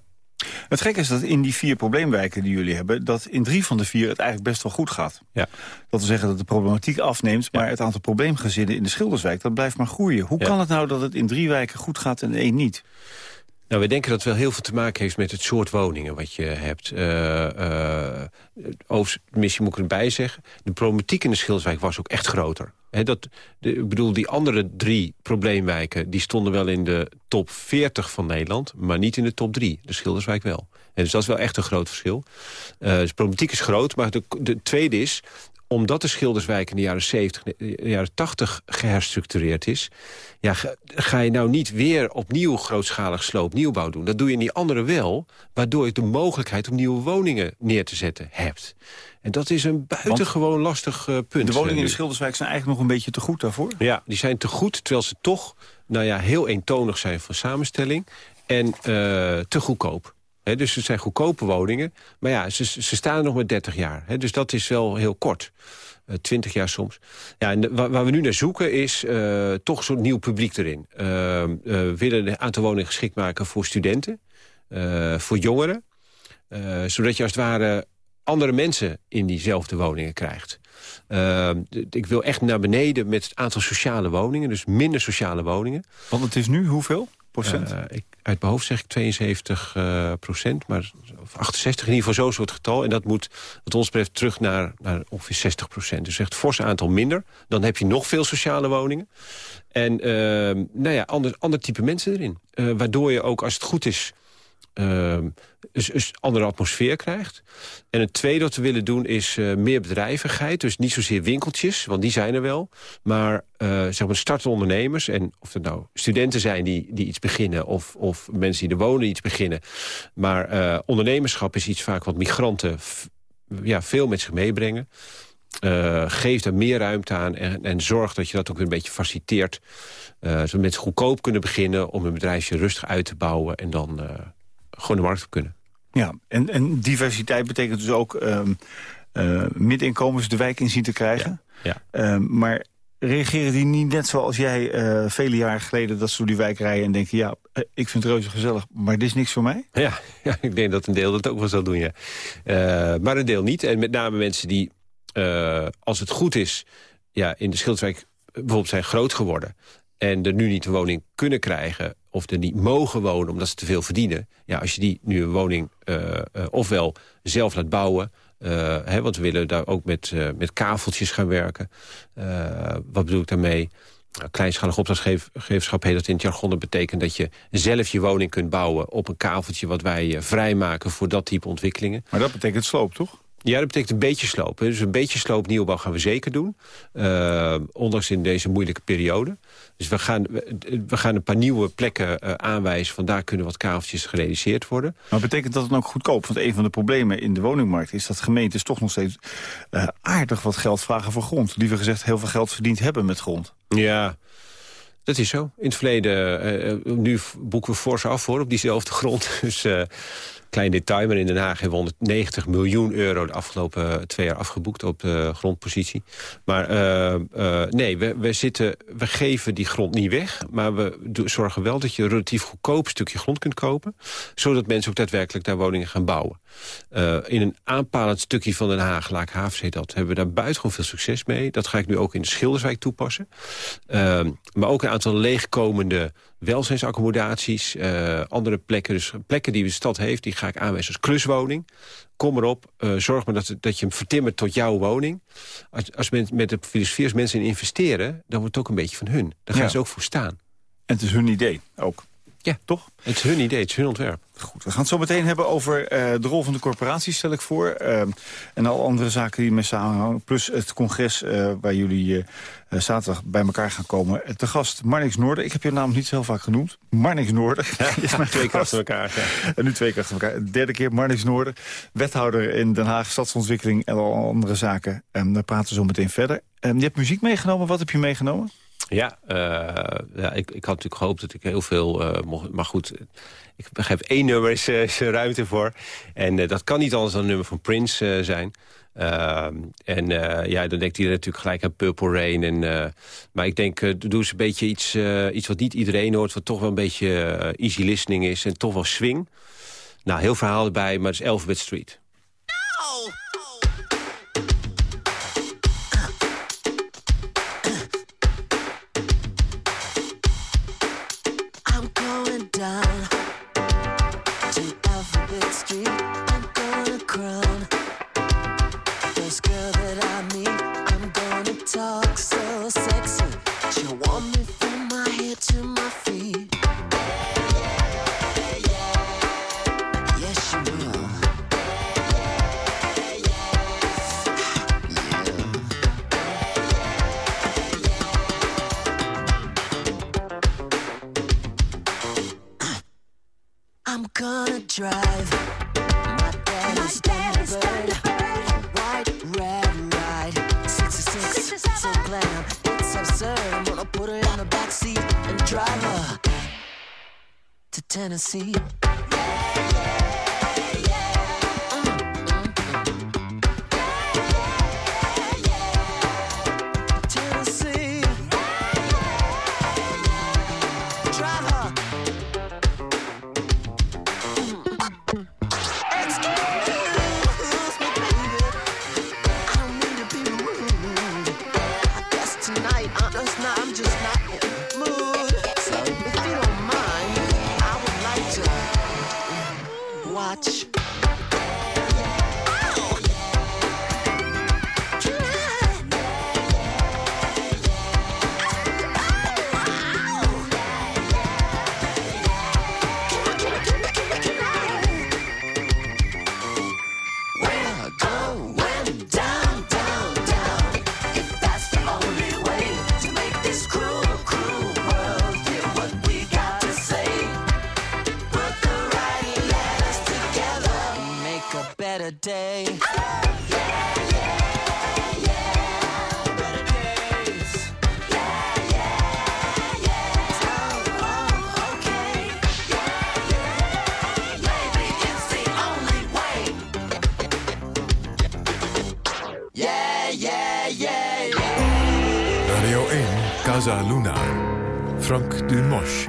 Het gekke is dat in die vier probleemwijken die jullie hebben... dat in drie van de vier het eigenlijk best wel goed gaat. Ja. Dat wil zeggen dat de problematiek afneemt... maar het aantal probleemgezinnen in de Schilderswijk dat blijft maar groeien. Hoe kan het nou dat het in drie wijken goed gaat en één niet? Nou, we denken dat het wel heel veel te maken heeft met het soort woningen wat je hebt. Uh, misschien moet ik erbij zeggen... de problematiek in de Schilderswijk was ook echt groter. dat, de, ik bedoel, die andere drie probleemwijken... die stonden wel in de top 40 van Nederland... maar niet in de top 3. De Schilderswijk wel. En dus dat is wel echt een groot verschil. Uh, dus de problematiek is groot, maar de, de tweede is omdat de Schilderswijk in de jaren 70, de jaren 80 geherstructureerd is... Ja, ga, je nou niet weer opnieuw grootschalig sloopnieuwbouw doen. Dat doe je in die andere wel, waardoor je de mogelijkheid... om nieuwe woningen neer te zetten hebt. En dat is een buitengewoon lastig uh, punt. De woningen in de Schilderswijk zijn eigenlijk nog een beetje te goed daarvoor? Ja, die zijn te goed, terwijl ze toch nou ja, heel eentonig zijn van samenstelling... en uh, te goedkoop dus het zijn goedkope woningen. Maar ja, ze, staan nog maar 30 jaar. dus dat is wel heel kort. Uh, eh, 20 jaar soms. Ja, en waar, we nu naar zoeken is uh, toch zo'n nieuw publiek erin. Uh, we willen een aantal woningen geschikt maken voor studenten. voor jongeren. zodat je als het ware andere mensen in diezelfde woningen krijgt. ik wil echt naar beneden met het aantal sociale woningen. Dus minder sociale woningen. Want het is nu hoeveel? Uh, ik, uit mijn hoofd zeg ik 72 uh, eh, procent, maar of 68 in ieder geval zo'n soort getal. En dat moet wat ons betreft terug naar, naar ongeveer 60 procent. Dus echt fors aantal minder. Dan heb je nog veel sociale woningen. En uh, nou ja, ander, ander type mensen erin. Uh, waardoor je ook, als het goed is een andere atmosfeer krijgt. En het tweede wat we willen doen is uh, meer bedrijvigheid. Dus niet zozeer winkeltjes, want die zijn er wel. Maar uh, zeg maar startende ondernemers. En of het nou studenten zijn die, die iets beginnen... Of, of mensen die er wonen iets beginnen. Maar uh, ondernemerschap is iets vaak wat migranten ja, veel met zich meebrengen. Uh, geef er meer ruimte aan en, en zorg dat je dat ook een beetje faciliteert. Uh, zodat mensen goedkoop kunnen beginnen om een bedrijfje rustig uit te bouwen... en dan gewoon de markt op kunnen. Ja, en, en diversiteit betekent dus ook um, uh, middeninkomens de wijk in zien te krijgen. Ja. ja. Um, maar reageren die niet net zoals jij uh, vele jaren geleden... dat ze door die wijk rijden en denken... ja, uh, ik vind het reuze gezellig, maar dit is niks voor mij? Ja, [laughs] ja ik denk dat een deel dat ook wel zal doen, ja. Uh, maar een deel niet. En met name mensen die, als het goed is... Ja, in de Schilderswijk bijvoorbeeld zijn groot geworden... en er nu niet een woning kunnen krijgen... of er niet mogen wonen omdat ze te veel verdienen... ja, als je die nu een woning ofwel zelf laat bouwen uh, hè, want we willen daar ook met, uh, met kaveltjes gaan werken. Uh, wat bedoel ik daarmee? Nou, kleinschalig opdrachtgeverschap heet dat in het jargon. Dat betekent dat je zelf je woning kunt bouwen op een kaveltje... wat wij vrijmaken voor dat type ontwikkelingen. Maar dat betekent sloop, toch? Ja, dat betekent een beetje sloop. Dus een beetje sloop nieuwbouw gaan we zeker doen. Uh, ondanks in deze moeilijke periode. Dus we gaan, we gaan een paar nieuwe plekken uh, aanwijzen. Van daar kunnen wat kaveltjes gerealiseerd worden. Maar betekent dat dan ook goedkoop? Want een van de problemen in de woningmarkt is dat gemeentes toch nog steeds uh, aardig wat geld vragen voor grond. Liever gezegd heel veel geld verdiend hebben met grond. Ja, dat is zo. In het verleden, uh, nu boeken we fors af voor op diezelfde grond. [laughs] Dus uh, klein detail, maar in Den Haag hebben we 190 miljoen euro... de afgelopen twee jaar afgeboekt op de grondpositie. Maar uh, uh, nee, we, we, zitten, we geven die grond niet weg... maar we zorgen wel dat je een relatief goedkoop stukje grond kunt kopen... zodat mensen ook daadwerkelijk daar woningen gaan bouwen. In een aanpalend stukje van Den Haag, Laak heet dat... hebben we daar buitengewoon veel succes mee. Dat ga ik nu ook in de Schilderswijk toepassen. maar ook een aantal leegkomende welzijnsaccommodaties, uh, andere plekken. Dus plekken die de stad heeft, die ga ik aanwijzen als kluswoning. Kom erop, uh, zorg maar dat, dat je hem vertimmert tot jouw woning. Als, als men, met de filosofie, als mensen in investeren... dan wordt het ook een beetje van hun. Daar gaan ja. ze ook voor staan. En het is hun idee ook. Ja, toch? Het is hun idee, het is hun ontwerp. Goed, we gaan het zo meteen hebben over uh, de rol van de corporaties, stel ik voor. Uh, en al andere zaken die mee samenhangen. Plus het congres uh, waar jullie zaterdag bij elkaar gaan komen. Te gast Marnix Noorden. Ik heb je naam niet zo vaak genoemd. Marnix Noorden. Ja, [laughs] is mijn twee keer achter elkaar. Ja. En nu twee keer achter elkaar. De derde keer Marnix Noorden. Wethouder in Den Haag, stadsontwikkeling en al andere zaken. En daar praten we zo meteen verder. je hebt muziek meegenomen. Wat heb je meegenomen? Ja, uh, ja ik, ik had natuurlijk gehoopt dat ik heel veel uh, mocht... Maar goed, ik begrijp één nummer is, er ruimte voor. En dat kan niet anders dan een nummer van Prince zijn. en ja, dan denkt hij natuurlijk gelijk aan Purple Rain. En, maar ik denk, doe eens een beetje iets, iets wat niet iedereen hoort... wat toch wel een beetje easy listening is en toch wel swing. Nou, heel verhaal erbij, maar het is Alphabet Street. this girl that I Tennessee. Casa Luna. Frank Dumosch.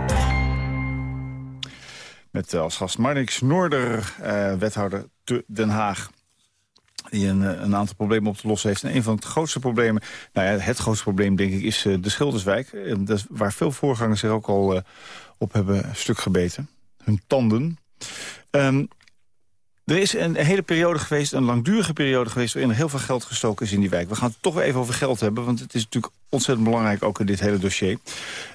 Met als gast Marnix Noorder, uh, wethouder te Den Haag die een, een, aantal problemen op te lossen heeft. En een van de grootste problemen, nou ja, het grootste probleem denk ik, is de Schilderswijk. Dat waar veel voorgangers zich ook al op hebben stuk gebeten. Hun tanden. Um, er is een hele periode geweest, een langdurige periode geweest... waarin er heel veel geld gestoken is in die wijk. We gaan het toch even over geld hebben, want het is natuurlijk ontzettend belangrijk... ook in dit hele dossier.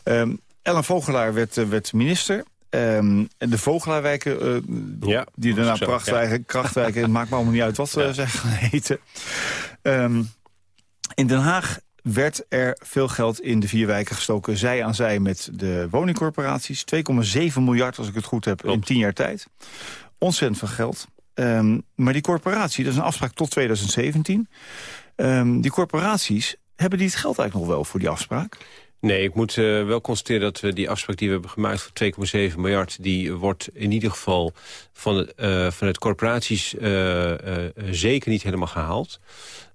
Um, Ellen Vogelaar werd, uh, werd minister. Um, de Vogelaarwijken, uh, ja, die daarna prachtwijken, ja. krachtwijken... het maakt me allemaal niet uit wat ja. ze gaan heten. Um, in Den Haag werd er veel geld in de vier wijken gestoken. Zij aan zij met de woningcorporaties. 2,7 miljard, als ik het goed heb, Klopt. in tien jaar tijd. Ontzettend veel geld. Um, maar die corporatie, dat is een afspraak tot 2017. Um, die corporaties, hebben die het geld eigenlijk nog wel voor die afspraak? Nee, ik moet uh, wel constateren dat we die afspraak die we hebben gemaakt voor 2,7 miljard, die wordt in ieder geval van, uh, van het corporaties uh, zeker niet helemaal gehaald.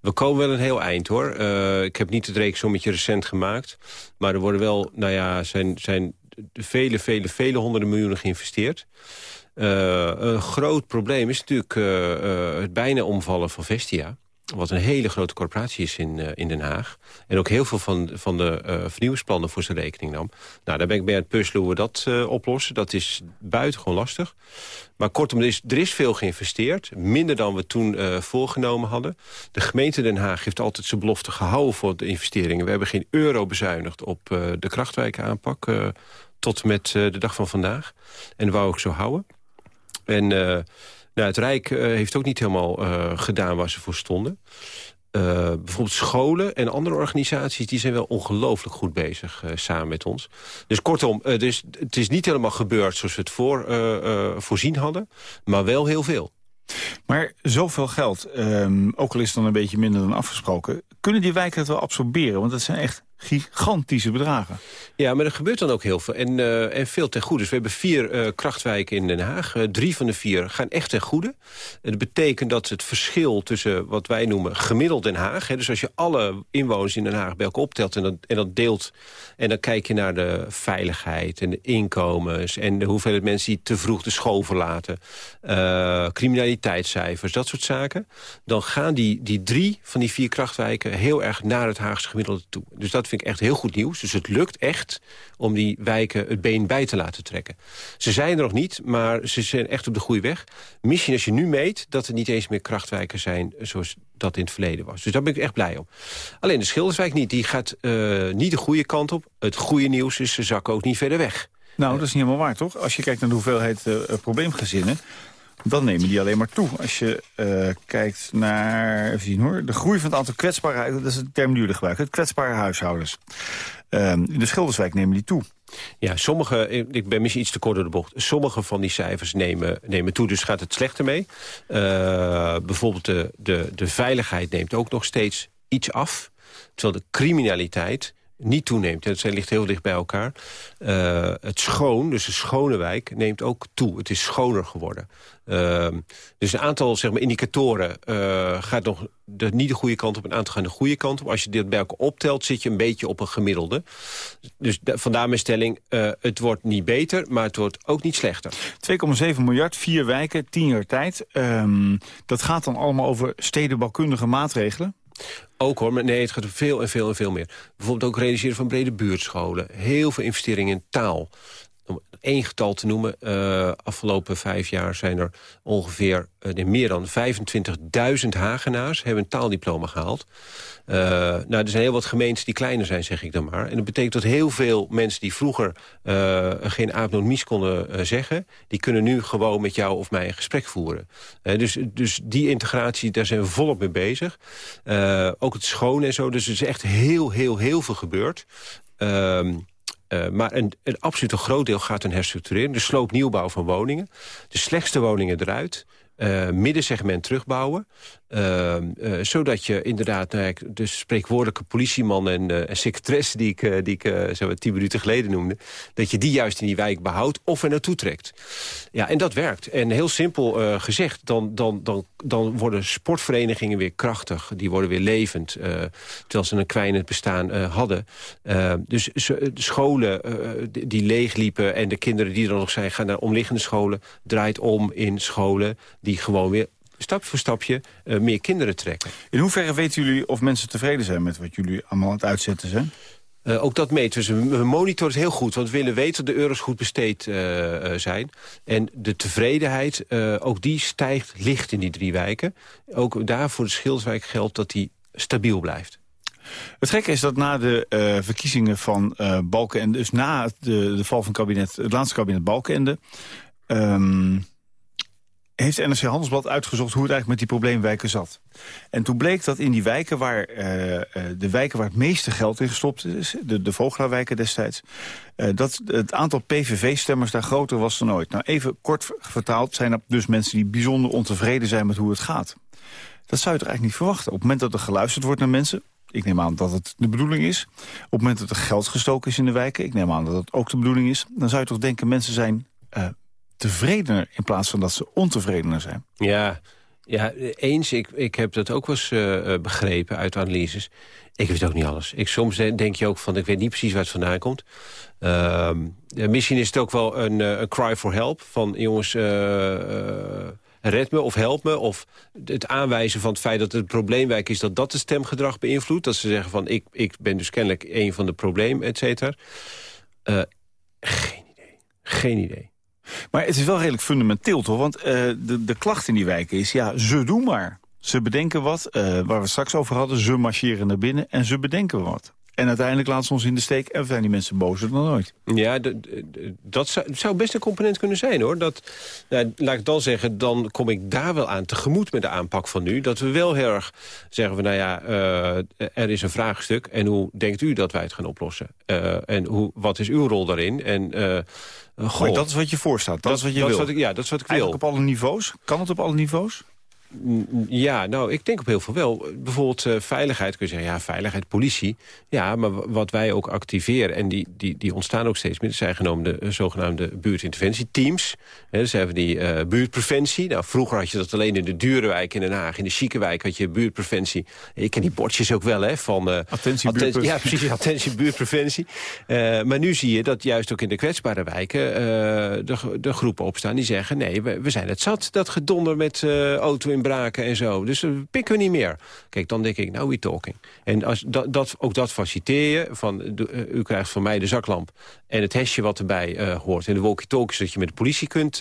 We komen wel een heel eind hoor. ik heb niet het reeksommetje recent gemaakt. Maar er worden wel, nou ja, zijn, zijn vele, vele, vele honderden miljoenen geïnvesteerd. Uh, een groot probleem is natuurlijk uh, uh, het bijna omvallen van Vestia. Wat een hele grote corporatie is in, in Den Haag. En ook heel veel van, van de vernieuwingsplannen voor zijn rekening nam. Nou, daar ben ik bij aan het puzzelen hoe we dat oplossen. Dat is buitengewoon lastig. Maar kortom, er is, er is veel geïnvesteerd. Minder dan we toen voorgenomen hadden. De gemeente Den Haag heeft altijd zijn belofte gehouden voor de investeringen. We hebben geen euro bezuinigd op de krachtwijkenaanpak... tot met de dag van vandaag. En wou ik zo houden. En uh, nou, het Rijk uh, heeft ook niet helemaal uh, gedaan waar ze voor stonden. bijvoorbeeld scholen en andere organisaties... die zijn wel ongelooflijk goed bezig samen met ons. Dus kortom, dus, het is niet helemaal gebeurd zoals we het voor, voorzien hadden... maar wel heel veel. Maar zoveel geld, um, ook al is het dan een beetje minder dan afgesproken... kunnen die wijken het wel absorberen? Want dat zijn echt gigantische bedragen. Ja, maar er gebeurt dan ook heel veel. En, uh, en veel ten goede. Dus we hebben vier uh, krachtwijken in Den Haag. Uh, drie van de vier gaan echt ten goede. Dat betekent dat het verschil tussen wat wij noemen gemiddeld Den Haag... Hè, dus als je alle inwoners in Den Haag bij elkaar optelt en dat, en dat deelt... en dan kijk je naar de veiligheid en de inkomens... en de hoeveelheid mensen die te vroeg de school verlaten... criminaliteitscijfers, dat soort zaken... dan gaan die, die drie van die vier krachtwijken heel erg naar het Haagse gemiddelde toe. Dus dat vind ik echt heel goed nieuws. Dus het lukt echt om die wijken het been bij te laten trekken. Ze zijn er nog niet, maar ze zijn echt op de goede weg. Misschien als je nu meet dat er niet eens meer krachtwijken zijn... zoals dat in het verleden was. Dus daar ben ik echt blij om. Alleen de Schilderswijk niet. Die gaat uh, niet de goede kant op. Het goede nieuws is, ze zakken ook niet verder weg. Nou, dat is niet helemaal waar, toch? Als je kijkt naar de hoeveelheid uh, probleemgezinnen dan nemen die alleen maar toe. Als je uh, kijkt naar even zien hoor, de groei van het aantal kwetsbare... dat is een term die jullie gebruiken, het kwetsbare huishoudens. Uh, in de Schilderswijk nemen die toe. Ja, sommige, ik ben misschien iets te kort door de bocht... sommige van die cijfers nemen, nemen toe, dus gaat het slechter mee. Uh, bijvoorbeeld de, de, de veiligheid neemt ook nog steeds iets af... terwijl de criminaliteit niet toeneemt. Het ligt heel dicht bij elkaar. Uh, het schoon, dus de schone wijk, neemt ook toe. Het is schoner geworden. Uh, dus een aantal zeg maar, indicatoren uh, gaat nog de, niet de goede kant op... een aantal gaan de goede kant op. Als je dit bij elkaar optelt, zit je een beetje op een gemiddelde. Dus vandaar mijn stelling, het wordt niet beter... maar het wordt ook niet slechter. 2,7 miljard, vier wijken, tien jaar tijd. Um, dat gaat dan allemaal over stedenbouwkundige maatregelen? Ook hoor, maar nee, het gaat veel en veel en veel meer. Bijvoorbeeld ook realiseren van brede buurtscholen. Heel veel investeringen in taal. Één getal te noemen, uh, afgelopen vijf jaar zijn er ongeveer uh, meer dan 25.000 Hagenaars hebben een taaldiploma gehaald. Uh, nou, er zijn heel wat gemeentes die kleiner zijn, zeg ik dan maar. En dat betekent dat heel veel mensen die vroeger geen aapnoot konden zeggen... die kunnen nu gewoon met jou of mij een gesprek voeren. dus, dus die integratie, daar zijn we volop mee bezig. ook het schoon en zo, dus er is echt heel, heel, heel veel gebeurd. Ehm, uh, maar een, een absoluut groot deel gaat een herstructureren. De sloopnieuwbouw van woningen. De slechtste woningen eruit. Uh, middensegment terugbouwen. Ehm, eh, zodat je inderdaad, nou, de spreekwoordelijke politieman en, uh, en die ik, uh, die ik maar, tien minuten geleden noemde... dat je die juist in die wijk behoudt of er naartoe trekt. Ja, en dat werkt. En heel simpel gezegd, dan, dan, dan, dan worden sportverenigingen weer krachtig. Die worden weer levend, terwijl ze een kwijnend bestaan hadden. Ehm, dus scholen die leegliepen en de kinderen die er nog zijn... gaan naar omliggende scholen, draait om in scholen... die gewoon weer stap voor stapje uh, meer kinderen trekken. In hoeverre weten jullie of mensen tevreden zijn met wat jullie allemaal aan het uitzetten zijn? Uh, ook dat meten we. We monitoren het heel goed, want we willen weten dat de euro's goed besteed uh, zijn. En de tevredenheid, ook die stijgt licht in die drie wijken. Ook daar voor de Schilswijk geldt dat die stabiel blijft. Het gekke is dat na de uh, verkiezingen van uh, Balkenende... dus na de, de val van het kabinet, het laatste kabinet Balkenende... Um, heeft NRC Handelsblad uitgezocht hoe het eigenlijk met die probleemwijken zat. En toen bleek dat in die wijken waar, uh, de wijken waar het meeste geld in gestopt is... de, de Vogelaarwijken destijds... Uh, dat het aantal PVV-stemmers daar groter was dan ooit. Nou, even kort vertaald zijn er dus mensen die bijzonder ontevreden zijn met hoe het gaat. Dat zou je toch eigenlijk niet verwachten. Op het moment dat er geluisterd wordt naar mensen... ik neem aan dat het de bedoeling is. Op het moment dat er geld gestoken is in de wijken... ik neem aan dat het ook de bedoeling is... dan zou je toch denken mensen zijn tevredener in plaats van dat ze ontevredener zijn. Ja, ja eens. Ik, ik heb dat ook wel eens uh, begrepen uit analyses. Ik weet ook niet alles. Ik, soms denk je ook van, ik weet niet precies waar het vandaan komt. Uh, misschien is het ook wel een, een cry for help. Van jongens, red me of help me. Of het aanwijzen van het feit dat het probleemwijk is... dat dat het stemgedrag beïnvloedt. Dat ze zeggen van, ik, ik ben dus kennelijk een van de problemen, et cetera. geen idee. Geen idee. Maar het is wel redelijk fundamenteel, toch? Want uh, de, de klacht in die wijken is, ja, ze doen maar. Ze bedenken wat, uh, waar we straks over hadden, ze marcheren naar binnen en ze bedenken wat. En uiteindelijk laten ze ons in de steek en zijn die mensen bozer dan ooit. Ja, dat zou, zou, best een component kunnen zijn, hoor. Dat, nou, laat ik dan zeggen, dan kom ik daar wel aan tegemoet met de aanpak van nu. Dat we wel heel erg zeggen, we, nou ja, uh, er is een vraagstuk... en hoe denkt u dat wij het gaan oplossen? Uh, en hoe, wat is uw rol daarin? En... Uh, Goh, dat is wat je voorstaat, dat, dat is wat je dat wil. Wat ik, ja, dat is wat ik Eigenlijk wil. op alle niveaus? Kan het op alle niveaus? Ja, nou, ik denk op heel veel wel. Bijvoorbeeld uh, veiligheid, kun je zeggen, ja, veiligheid, politie. Ja, maar wat wij ook activeren, en die, die, die ontstaan ook steeds meer... zijn genomen de zogenaamde buurtinterventieteams. Hè, dus hebben die uh, buurtpreventie. Nou, vroeger had je dat alleen in de dure wijk in Den Haag. In de chique wijk had je buurtpreventie. Ik ken die bordjes ook wel, hè, van... Attentie, atten Ja, precies, attentie, buurtpreventie. maar nu zie je dat juist ook in de kwetsbare wijken... de, de groepen opstaan die zeggen... nee, we, we zijn het zat, dat gedonder met auto inbraken en zo. Dus dat pikken we niet meer. Kijk, dan denk ik, nou, we talking. En als dat, dat, ook dat faciliteer je. Van, uh, u krijgt van mij de zaklamp en het hesje wat erbij uh, hoort. En de walkie-talkie, zodat je met de politie kunt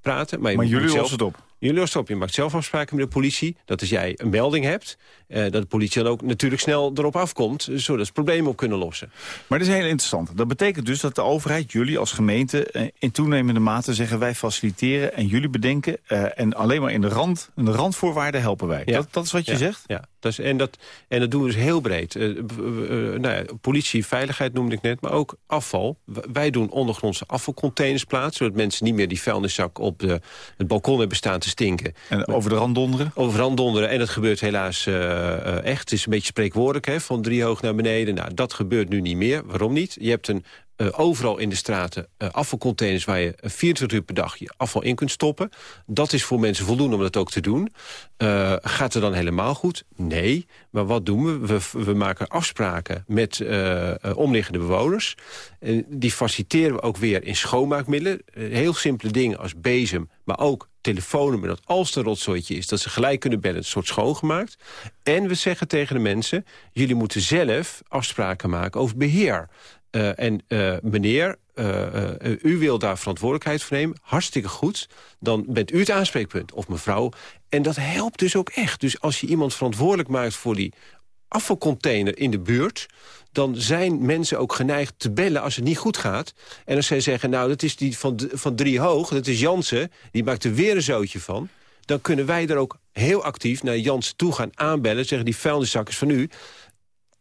praten. Maar, maar jullie lossen het op? Jullie lossen op. Je maakt zelf afspraken met de politie. Dat als jij een melding hebt, uh, dat de politie dan ook natuurlijk snel erop afkomt... zodat ze problemen op kunnen lossen. Maar dat is heel interessant. Dat betekent dus dat de overheid, jullie als gemeente... Uh, in toenemende mate zeggen wij faciliteren en jullie bedenken... Uh, en alleen maar in de, rand, in de randvoorwaarden helpen wij. Ja. Dat, dat is wat je ja. zegt? Ja, dat is, en, dat, en dat doen we dus heel breed. nou ja, politie, veiligheid noemde ik net, maar ook afval. Wij doen ondergrondse afvalcontainers plaatsen... zodat mensen niet meer die vuilniszak op de, het balkon hebben staan te stinken. En over de rand donderen? Over de rand donderen. En dat gebeurt helaas uh, echt. Het is een beetje spreekwoordelijk, hè, van drie hoog naar beneden. Nou, dat gebeurt nu niet meer. Waarom niet? Je hebt een uh, overal in de straten uh, afvalcontainers... waar je 24 uur per dag je afval in kunt stoppen. Dat is voor mensen voldoende om dat ook te doen. Gaat het dan helemaal goed? Nee. Maar wat doen we? We, we maken afspraken met omliggende bewoners. die faciliteren we ook weer in schoonmaakmiddelen. heel simpele dingen als bezem, maar ook telefoonnummer... dat als er een rotzooitje is, dat ze gelijk kunnen bellen... een soort schoongemaakt. En we zeggen tegen de mensen... jullie moeten zelf afspraken maken over beheer. Uh, en uh, meneer, uh, u wil daar verantwoordelijkheid voor nemen. Hartstikke goed. Dan bent u het aanspreekpunt. Of mevrouw. En dat helpt dus ook echt. Dus als je iemand verantwoordelijk maakt voor die afvalcontainer in de buurt dan zijn mensen ook geneigd te bellen als het niet goed gaat. En als zij zeggen, nou, dat is die van, van drie hoog, dat is Jansen... die maakt er weer een zootje van... dan kunnen wij er ook heel actief naar Jansen toe gaan aanbellen... zeggen, die vuilniszak is van u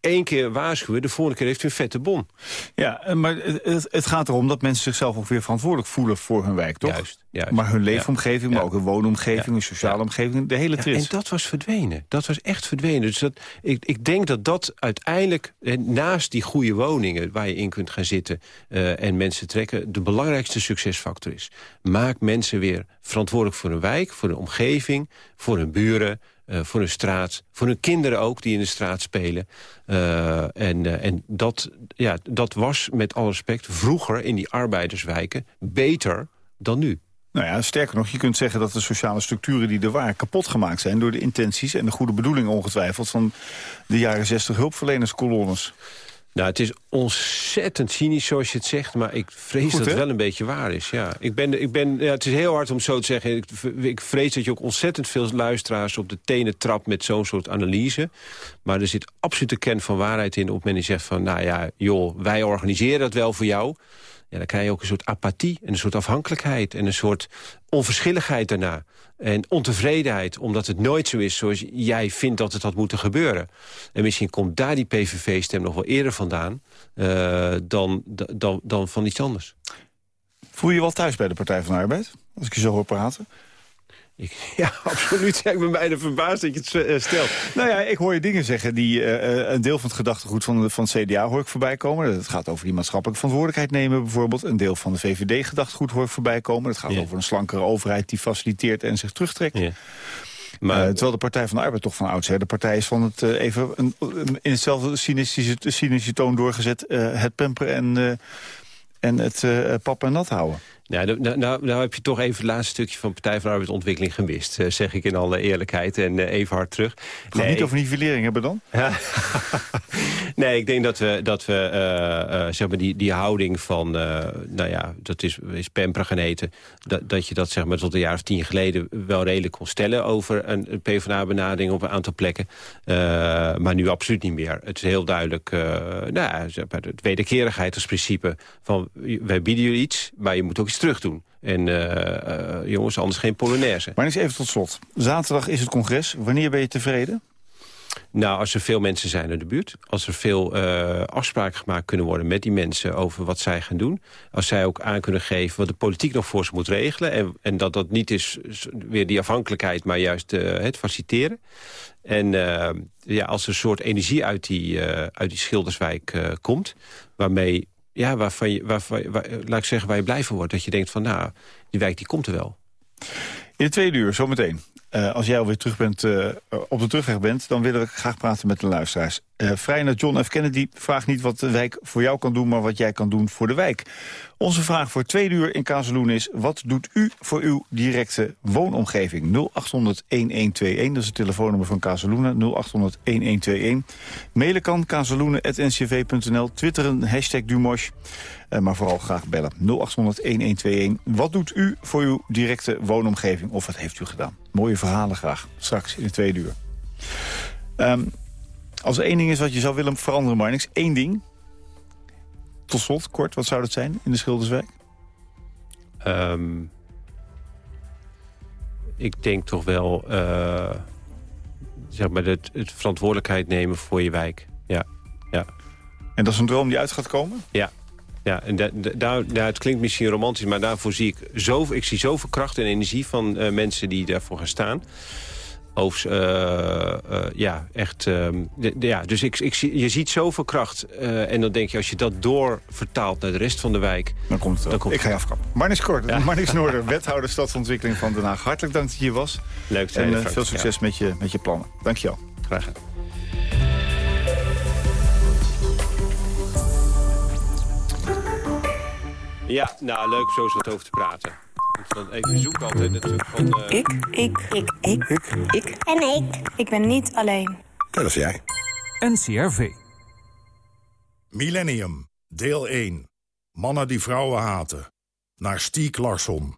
één keer waarschuwen, de volgende keer heeft u een vette bon. Ja, eh, maar het, het gaat erom dat mensen zichzelf ook weer verantwoordelijk voelen voor hun wijk, toch? Juist, juist. Maar hun leefomgeving, maar ook hun woonomgeving, Ja. hun sociale omgeving, de hele Ja, trits. en dat was verdwenen. Dat was echt verdwenen. Dus dat, ik, ik denk dat dat uiteindelijk, eh, naast die goede woningen... waar je in kunt gaan zitten eh, en mensen trekken... de belangrijkste succesfactor is. Maak mensen weer verantwoordelijk voor hun wijk, voor hun omgeving... voor hun buren, eh, voor hun straat, voor hun kinderen ook... die in de straat spelen. Eh, en eh, en dat, ja, dat was, met alle respect, vroeger in die arbeiderswijken... beter dan nu. Nou ja, sterker nog, je kunt zeggen dat de sociale structuren die er waren... kapot gemaakt zijn door de intenties en de goede bedoelingen ongetwijfeld... van de jaren 60 hulpverlenerskolonnes. Nou, het is ontzettend cynisch zoals je het zegt... maar ik vrees Goed, dat het wel een beetje waar is. Ja. Ik ben, ik ben, ja, het is heel hard om zo te zeggen. Ik, ik vrees dat je ook ontzettend veel luisteraars op de tenen trapt... met zo'n soort analyse. Maar er zit absoluut de kern van waarheid in... op dat je zegt van... nou ja, joh, wij organiseren dat wel voor jou... Ja, dan krijg je ook een soort apathie en een soort afhankelijkheid... en een soort onverschilligheid daarna. En ontevredenheid, omdat het nooit zo is zoals jij vindt dat het had moeten gebeuren. En misschien komt daar die PVV-stem nog wel eerder vandaan... eh, dan, dan, dan van iets anders. Voel je je wel thuis bij de Partij van de Arbeid? Als ik je zo hoor praten. Ik, [laughs] ja, absoluut. Ja, ik ben bijna verbaasd dat je het eh, stelt. Nou ja, ik hoor je dingen zeggen die eh, eh, een deel van het gedachtegoed van, van het CDA hoor ik voorbij komen. Het gaat over die maatschappelijke verantwoordelijkheid nemen bijvoorbeeld. Een deel van de VVD-gedachtegoed hoor ik voorbij komen. Het gaat Ja. over een slankere overheid die faciliteert en zich terugtrekt. Ja. Maar, terwijl de Partij van de Arbeid toch van oudsher de partij is van het even een, in hetzelfde cynische, cynische toon doorgezet. het pamperen en, en het pap en nat houden. Nou, nou, nou, nou heb je toch even het laatste stukje van Partij van de Arbeid ontwikkeling gemist. eh, zeg ik in alle eerlijkheid en eh, even hard terug. Gaat niet over nivellering hebben dan? Ja. [laughs] nee, ik denk dat we, dat we eh, zeg maar die, die houding van... nou ja, dat is, is pamperen gaan eten... Dat, dat je dat zeg maar tot een jaar of tien geleden wel redelijk kon stellen... over een, een PvdA-benadering op een aantal plekken. Maar nu absoluut niet meer. Het is heel duidelijk... nou ja, zeg maar, het wederkerigheidsprincipe van... wij bieden jullie iets, maar je moet ook iets terug doen. En eh, eh, jongens, anders geen Polonaise. Maar eens even tot slot. Zaterdag is het congres. Wanneer ben je tevreden? Nou, als er veel mensen zijn in de buurt... als er veel eh, afspraken gemaakt kunnen worden met die mensen... over wat zij gaan doen... als zij ook aan kunnen geven wat de politiek nog voor ze moet regelen... en, en dat dat niet is weer die afhankelijkheid... maar juist het faciliteren. En ja, als er een soort energie uit die, uit die Schilderswijk komt... waarmee, ja, waarvan je, waarvan, waar, laat ik zeggen, waar je blij van wordt... dat je denkt van, nou, die wijk die komt er wel. In de tweede uur, zometeen. Eh, als jij alweer terug bent, eh, op de terugweg bent... dan willen we graag praten met de luisteraars. Eh vrij naar John F. Kennedy vraagt niet wat de wijk voor jou kan doen... maar wat jij kan doen voor de wijk. Onze vraag voor tweede uur in Kazeloen is... wat doet u voor uw directe woonomgeving? 0800-1121, dat is het telefoonnummer van Kazeloenen. 0800-1121. Mailen kan kazeloenen.ncv.nl. Twitteren, hashtag Dumosh. Eh, maar vooral graag bellen. 0800-1121. Wat doet u voor uw directe woonomgeving? Of wat heeft u gedaan? Mooie verhalen graag. Straks in de tweede uur. Ehm, als er één ding is wat je zou willen veranderen, Marnix. één ding. Tot slot, kort, wat zou dat zijn in de Schilderswijk? Ehm, ik denk toch wel, eh, zeg maar, het, het verantwoordelijkheid nemen voor je wijk. Ja, ja, En dat is een droom die uit gaat komen? ja. Ja, en da, da- daar, het klinkt misschien romantisch, maar daarvoor zie ik zoveel, ik zie zoveel kracht en energie van eh, mensen die daarvoor gaan staan. Overigens, eh, eh, ja, echt, ehm, de- de- ja, dus ik, ik zie, je ziet zoveel kracht. en dan denk je, als je dat doorvertaalt naar de rest van de wijk... Dan komt het wel. Dan komt ik ga je afkappen. Marnix Kort, Ja. Marnix Noorder, wethouder stadsontwikkeling van Den Haag. Hartelijk dank dat je hier was. Leuk zijn. En veel succes met, je, met je plannen. Dank je wel. Graag gedaan. Ja, nou, leuk zo eens wat over te praten. Ik moet dan even zoeken altijd natuurlijk van... eh, Ik, ik, ik, ik, ik, En ik. ik ben niet alleen. Dat is jij. NCRV. Millennium, deel 1. Mannen die vrouwen haten. Naar Stiek Larsson.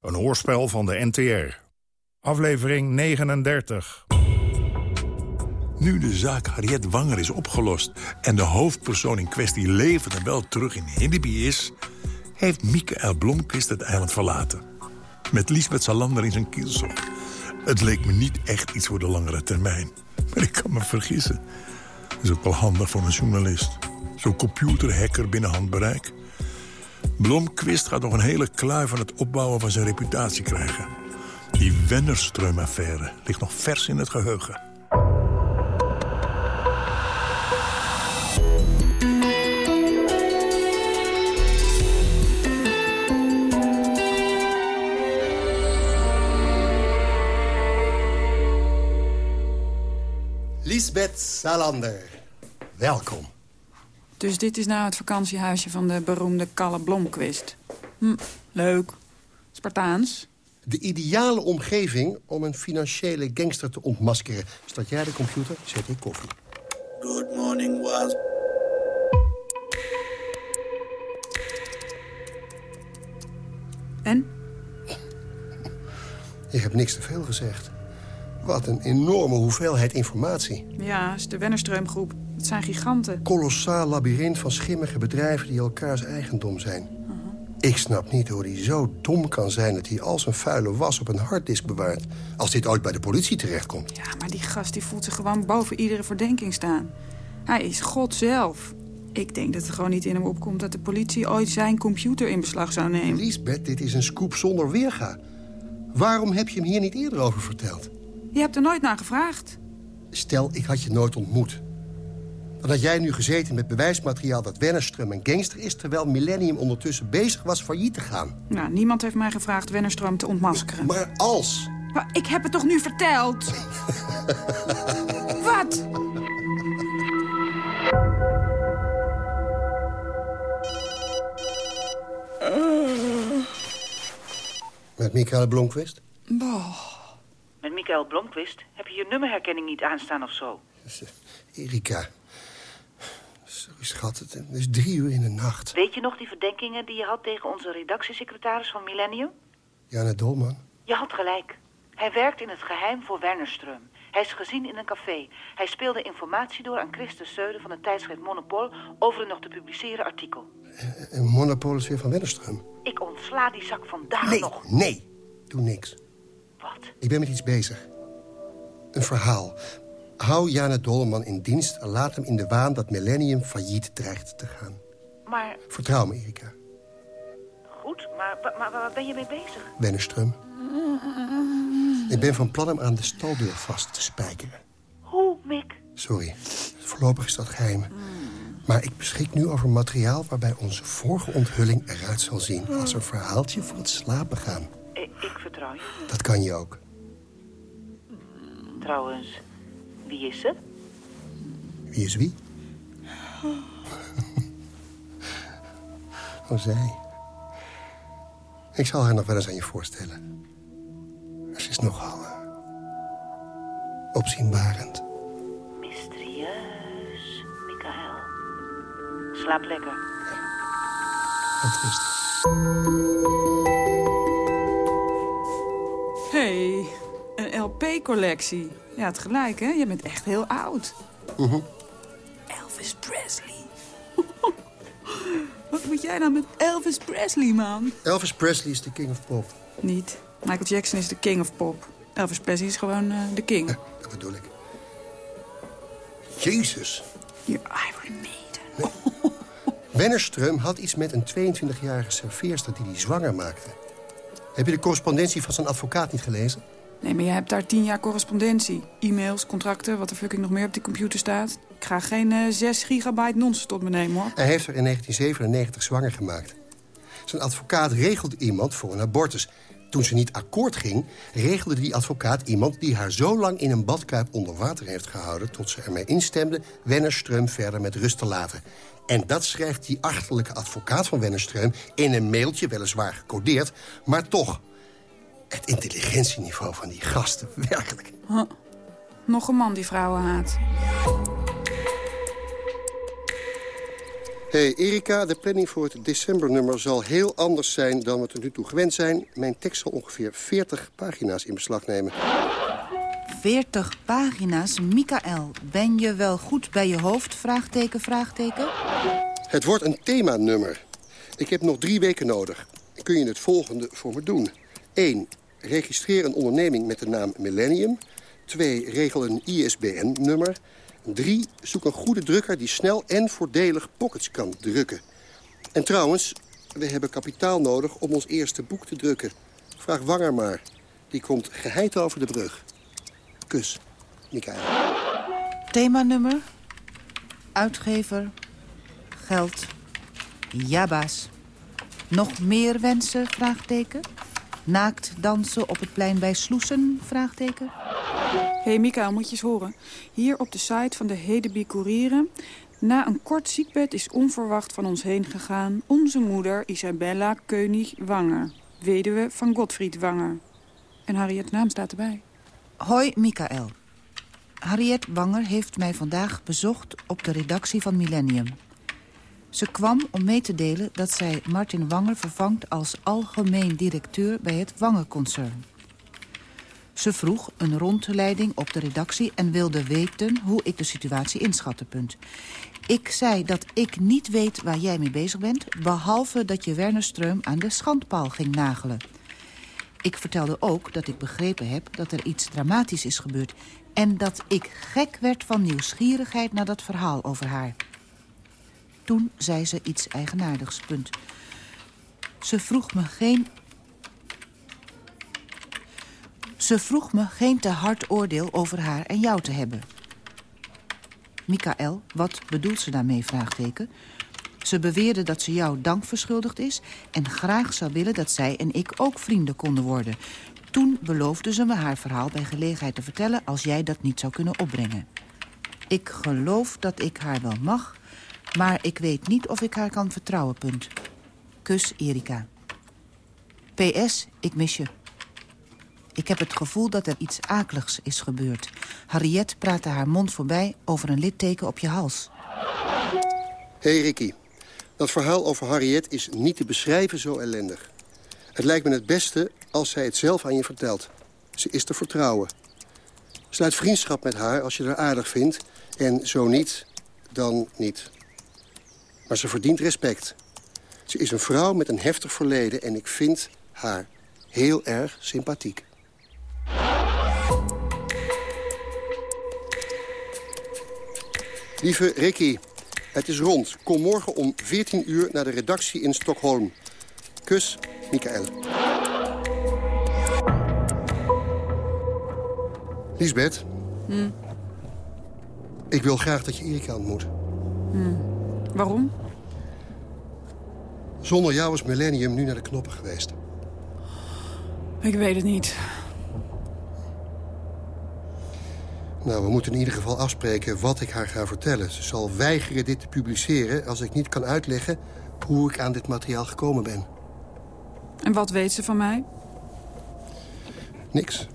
Een hoorspel van de NTR. Aflevering 39. Nu de zaak Harriet Wanger is opgelost... en de hoofdpersoon in kwestie levend en wel terug in Hiddeby is... heeft Michael Blomqvist het eiland verlaten. Met Lisbeth Salander in zijn kielzog. Het leek me niet echt iets voor de langere termijn. Maar ik kan me vergissen. Is ook wel handig voor een journalist. Zo'n computerhacker binnen handbereik. Blomquist gaat nog een hele kluif van het opbouwen van zijn reputatie krijgen. Die Wennerström-affaire ligt nog vers in het geheugen. Lisbeth Salander, welkom. Dus dit is nou het vakantiehuisje van de beroemde Kalle Blomquist. Hm, leuk. Spartaans. De ideale omgeving om een financiële gangster te ontmaskeren. Start jij de computer, zet ik koffie. Good morning, was. En? Je hebt niks te veel gezegd. Wat een enorme hoeveelheid informatie. Ja, is de Wennerstreumgroep. Het zijn giganten. Kolossaal labyrint van schimmige bedrijven die elkaars eigendom zijn. Ik snap niet hoe hij zo dom kan zijn dat hij al zijn vuile was op een harddisk bewaart. Als dit ooit bij de politie terechtkomt. Ja, maar die gast die voelt zich gewoon boven iedere verdenking staan. Hij is God zelf. Ik denk dat het gewoon niet in hem opkomt dat de politie ooit zijn computer in beslag zou nemen. Lisbeth, dit is een scoop zonder weerga. Waarom heb je hem hier niet eerder over verteld? Je hebt er nooit naar gevraagd. Stel, ik had je nooit ontmoet. Dan had jij nu gezeten met bewijsmateriaal dat Wennerström een gangster is... terwijl Millennium ondertussen bezig was failliet te gaan. Nou, niemand heeft mij gevraagd Wennerstrom te ontmaskeren. Maar als? Maar ik heb het toch nu verteld? [laughs] Wat? Met Michael Blomqvist? Boah. Met Michael Blomqvist? Heb je je nummerherkenning niet aanstaan of zo? Erika. Sorry, schat. Het is drie uur in de nacht. Weet je nog die verdenkingen die je had tegen onze redactiesecretaris van Millennium? Janne Dolman? Je had gelijk. Hij werkt in het geheim voor Wernerström. Hij is gezien in een café. Hij speelde informatie door aan Christus Seude van het tijdschrift Monopol... over een nog te publiceren artikel. En Monopol is weer van Wennerström? Ik ontsla die zak vandaag nee, nog. Nee, doe niks. Wat? Ik ben met iets bezig. Een verhaal. Hou Jane Dolman in dienst en laat hem in de waan dat Millennium failliet dreigt te gaan. Maar... Vertrouw me, Erika. Goed, maar, maar, waar ben je mee bezig? Wennerström. Ik ben van plan hem aan de staldeur vast te spijkeren. Hoe, Mick? Sorry, voorlopig is dat geheim. Maar ik beschik nu over materiaal waarbij onze vorige onthulling eruit zal zien... als een verhaaltje voor het slapen gaan. Ik, ik vertrouw je. Dat kan je ook. Trouwens, wie is ze? Wie is wie? [laughs] oh, zij. Ik zal haar nog wel eens aan je voorstellen. Ze is nogal uh, opzienbarend. Mysterieus, Michael. Slaap lekker. Wat is LP-collectie. Ja, het gelijk, hè? Je bent echt heel oud. Mhm. Elvis Presley. [laughs] Wat moet jij nou met Elvis Presley, man? Elvis Presley is de king of pop. Niet. Michael Jackson is de king of pop. Elvis Presley is gewoon eh, de king. Ja, dat bedoel ik. Jezus. Your Iron Maiden. [laughs] Wennerström had iets met een 22-jarige serveerster die hij zwanger maakte. Heb je de correspondentie van zijn advocaat niet gelezen? Nee, maar je hebt daar tien jaar correspondentie. E-mails, contracten, wat de fucking nog meer op die computer staat. Ik ga geen eh 6 gigabyte nonsens tot me nemen, hoor. Hij heeft haar in 1997 zwanger gemaakt. Zijn advocaat regelde iemand voor een abortus. Toen ze niet akkoord ging, regelde die advocaat iemand... die haar zo lang in een badkuip onder water heeft gehouden... tot ze ermee instemde Wennerström verder met rust te laten. En dat schrijft die achterlijke advocaat van Wennerström... in een mailtje, weliswaar gecodeerd, maar toch... Het intelligentieniveau van die gasten, [laughs] werkelijk. Huh. Nog een man die vrouwen haat. Hey Erika, de planning voor het decembernummer zal heel anders zijn dan we tot nu toe gewend zijn. Mijn tekst zal ongeveer 40 pagina's in beslag nemen. 40 pagina's. Michael, ben je wel goed bij je hoofd? Vraagteken, vraagteken. Het wordt een themanummer. Ik heb nog drie weken nodig. Kun je het volgende voor me doen? 1. Registreer een onderneming met de naam Millennium. 2. Regel een ISBN-nummer. Drie, zoek een goede drukker die snel en voordelig pockets kan drukken. En trouwens, we hebben kapitaal nodig om ons eerste boek te drukken. Vraag Wanger maar. Die komt geheid over de brug. Kus, Mikael. Themanummer. Uitgever. Geld. Ja, baas. Nog meer wensen? Vraagteken. Naakt dansen op het plein bij Sloesen? Vraagteken. Hé hey Mikael, moet je eens horen. Hier op de site van de Hedeby Courieren... Na een kort ziekbed is onverwacht van ons heen gegaan... onze moeder Isabella König Wanger, weduwe van Gottfried Wanger. En Harriet naam staat erbij. Hoi, Mikael. Harriet Wanger heeft mij vandaag bezocht op de redactie van Millennium. Ze kwam om mee te delen dat zij Martin Wanger vervangt... als algemeen directeur bij het Wanger-concern. Ze vroeg een rondleiding op de redactie en wilde weten hoe ik de situatie inschatte. Punt. Ik zei dat ik niet weet waar jij mee bezig bent... behalve dat je Werner Streum aan de schandpaal ging nagelen. Ik vertelde ook dat ik begrepen heb dat er iets dramatisch is gebeurd... en dat ik gek werd van nieuwsgierigheid naar dat verhaal over haar. Toen zei ze iets eigenaardigs. Ze vroeg me geen... Ze vroeg me geen te hard oordeel over haar en jou te hebben. Mikael, wat bedoelt ze daarmee, vraagteken? Ze beweerde dat ze jou dank verschuldigd is... en graag zou willen dat zij en ik ook vrienden konden worden. Toen beloofde ze me haar verhaal bij gelegenheid te vertellen... als jij dat niet zou kunnen opbrengen. Ik geloof dat ik haar wel mag... maar ik weet niet of ik haar kan vertrouwen, punt. Kus, Erika. PS, ik mis je. Ik heb het gevoel dat er iets akeligs is gebeurd. Harriet praatte haar mond voorbij over een litteken op je hals. Hey Ricky, dat verhaal over Harriet is niet te beschrijven zo ellendig. Het lijkt me het beste als zij het zelf aan je vertelt. Ze is te vertrouwen. Sluit vriendschap met haar als je haar aardig vindt. En zo niet, dan niet. Maar ze verdient respect. Ze is een vrouw met een heftig verleden en ik vind haar heel erg sympathiek. Lieve Ricky, het is rond. Kom morgen om 14 uur naar de redactie in Stockholm. Kus, Michael. Lisbeth. Hm. Ik wil graag dat je Erika ontmoet. Hm. Waarom? Zonder jou is Millennium nu naar de knoppen geweest. Ik weet het niet. Nou, we moeten in ieder geval afspreken wat ik haar ga vertellen. Ze zal weigeren dit te publiceren als ik niet kan uitleggen... hoe ik aan dit materiaal gekomen ben. En wat weet ze van mij? Niks.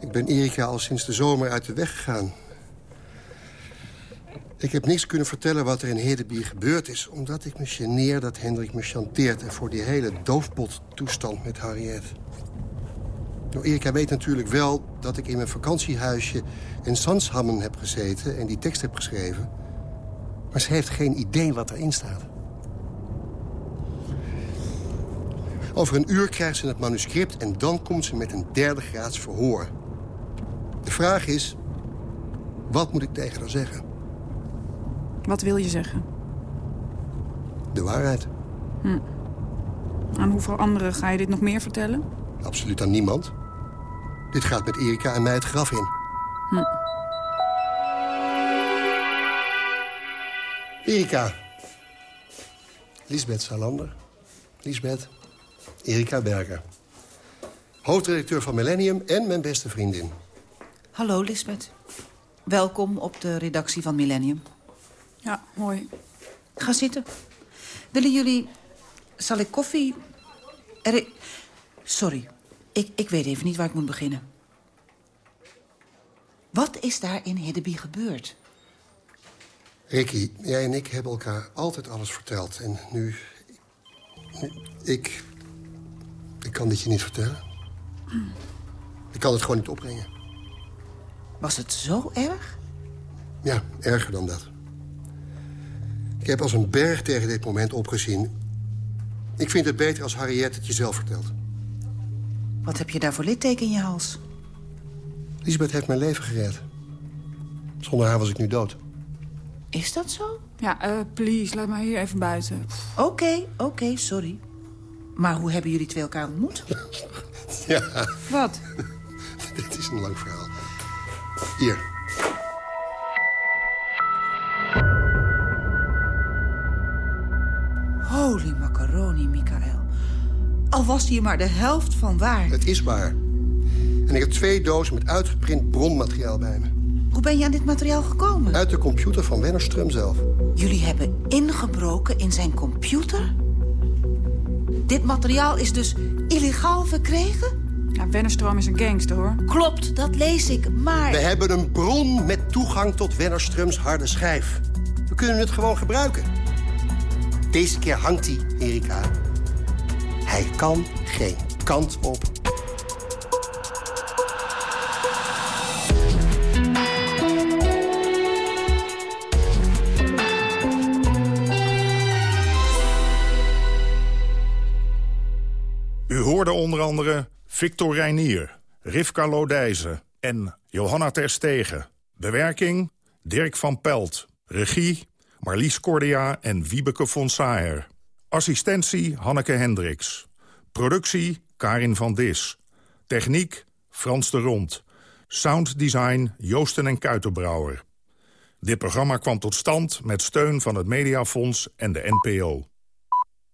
Ik ben Erika al sinds de zomer uit de weg gegaan. Ik heb niks kunnen vertellen wat er in Hedeby gebeurd is... omdat ik me geneer dat Hendrik me chanteert... en voor die hele doofpot-toestand met Harriet. Nou, Erika weet natuurlijk wel dat ik in mijn vakantiehuisje in Sanshammen heb gezeten... en die tekst heb geschreven. Maar ze heeft geen idee wat erin staat. Over een uur krijgt ze het manuscript en dan komt ze met een derde graads verhoor. De vraag is, wat moet ik tegen haar zeggen? Wat wil je zeggen? De waarheid. Hm. Aan hoeveel anderen ga je dit nog meer vertellen? Absoluut aan niemand. Dit gaat met Erika en mij het graf in. Hm. Erika. Lisbeth Salander. Lisbeth. Erika Berger. Hoofdredacteur van Millennium en mijn beste vriendin. Hallo, Lisbeth. Welkom op de redactie van Millennium. Ja, mooi. Ga zitten. Willen jullie... Zal ik koffie... Er... Sorry, ik, ik weet even niet waar ik moet beginnen. Wat is daar in Hiddeby gebeurd? Ricky, jij en ik hebben elkaar altijd alles verteld. En nu... nu ik... Ik kan dit je niet vertellen. Ik kan het gewoon niet opbrengen. Was het zo erg? Ja, erger dan dat. Ik heb als een berg tegen dit moment opgezien. Ik vind het beter als Harriet het jezelf vertelt. Wat heb je daar voor litteken in je hals? Lisbeth heeft mijn leven gered. Zonder haar was ik nu dood. Is dat zo? Ja, eh, please, laat mij hier even buiten. Oké, oké, sorry. Maar hoe hebben jullie twee elkaar ontmoet? [laughs] Ja, Wat? [laughs] dit is een lang verhaal. Hier. Al was hier maar de helft van waar. Het is waar. En ik heb twee dozen met uitgeprint bronmateriaal bij me. Hoe ben je aan dit materiaal gekomen? Uit de computer van Wennerström zelf. Jullie hebben ingebroken in zijn computer? Dit materiaal is dus illegaal verkregen? Ja, Wennerstrom is een gangster, hoor. Klopt, dat lees ik, maar... We hebben een bron met toegang tot Wennerströms harde schijf. We kunnen het gewoon gebruiken. Deze keer hangt hij, Erika. Hij kan geen kant op. U hoorde onder andere Victor Reinier, Rivka Lodijzen en Johanna Terstegen. Bewerking Dirk van Pelt. Regie Marlies Cordia en Wiebeke von Saer. Assistentie Hanneke Hendricks. Productie Karin van Dis. Techniek Frans de Rond. Sounddesign Joosten en Kuitenbrouwer. Dit programma kwam tot stand met steun van het Mediafonds en de NPO.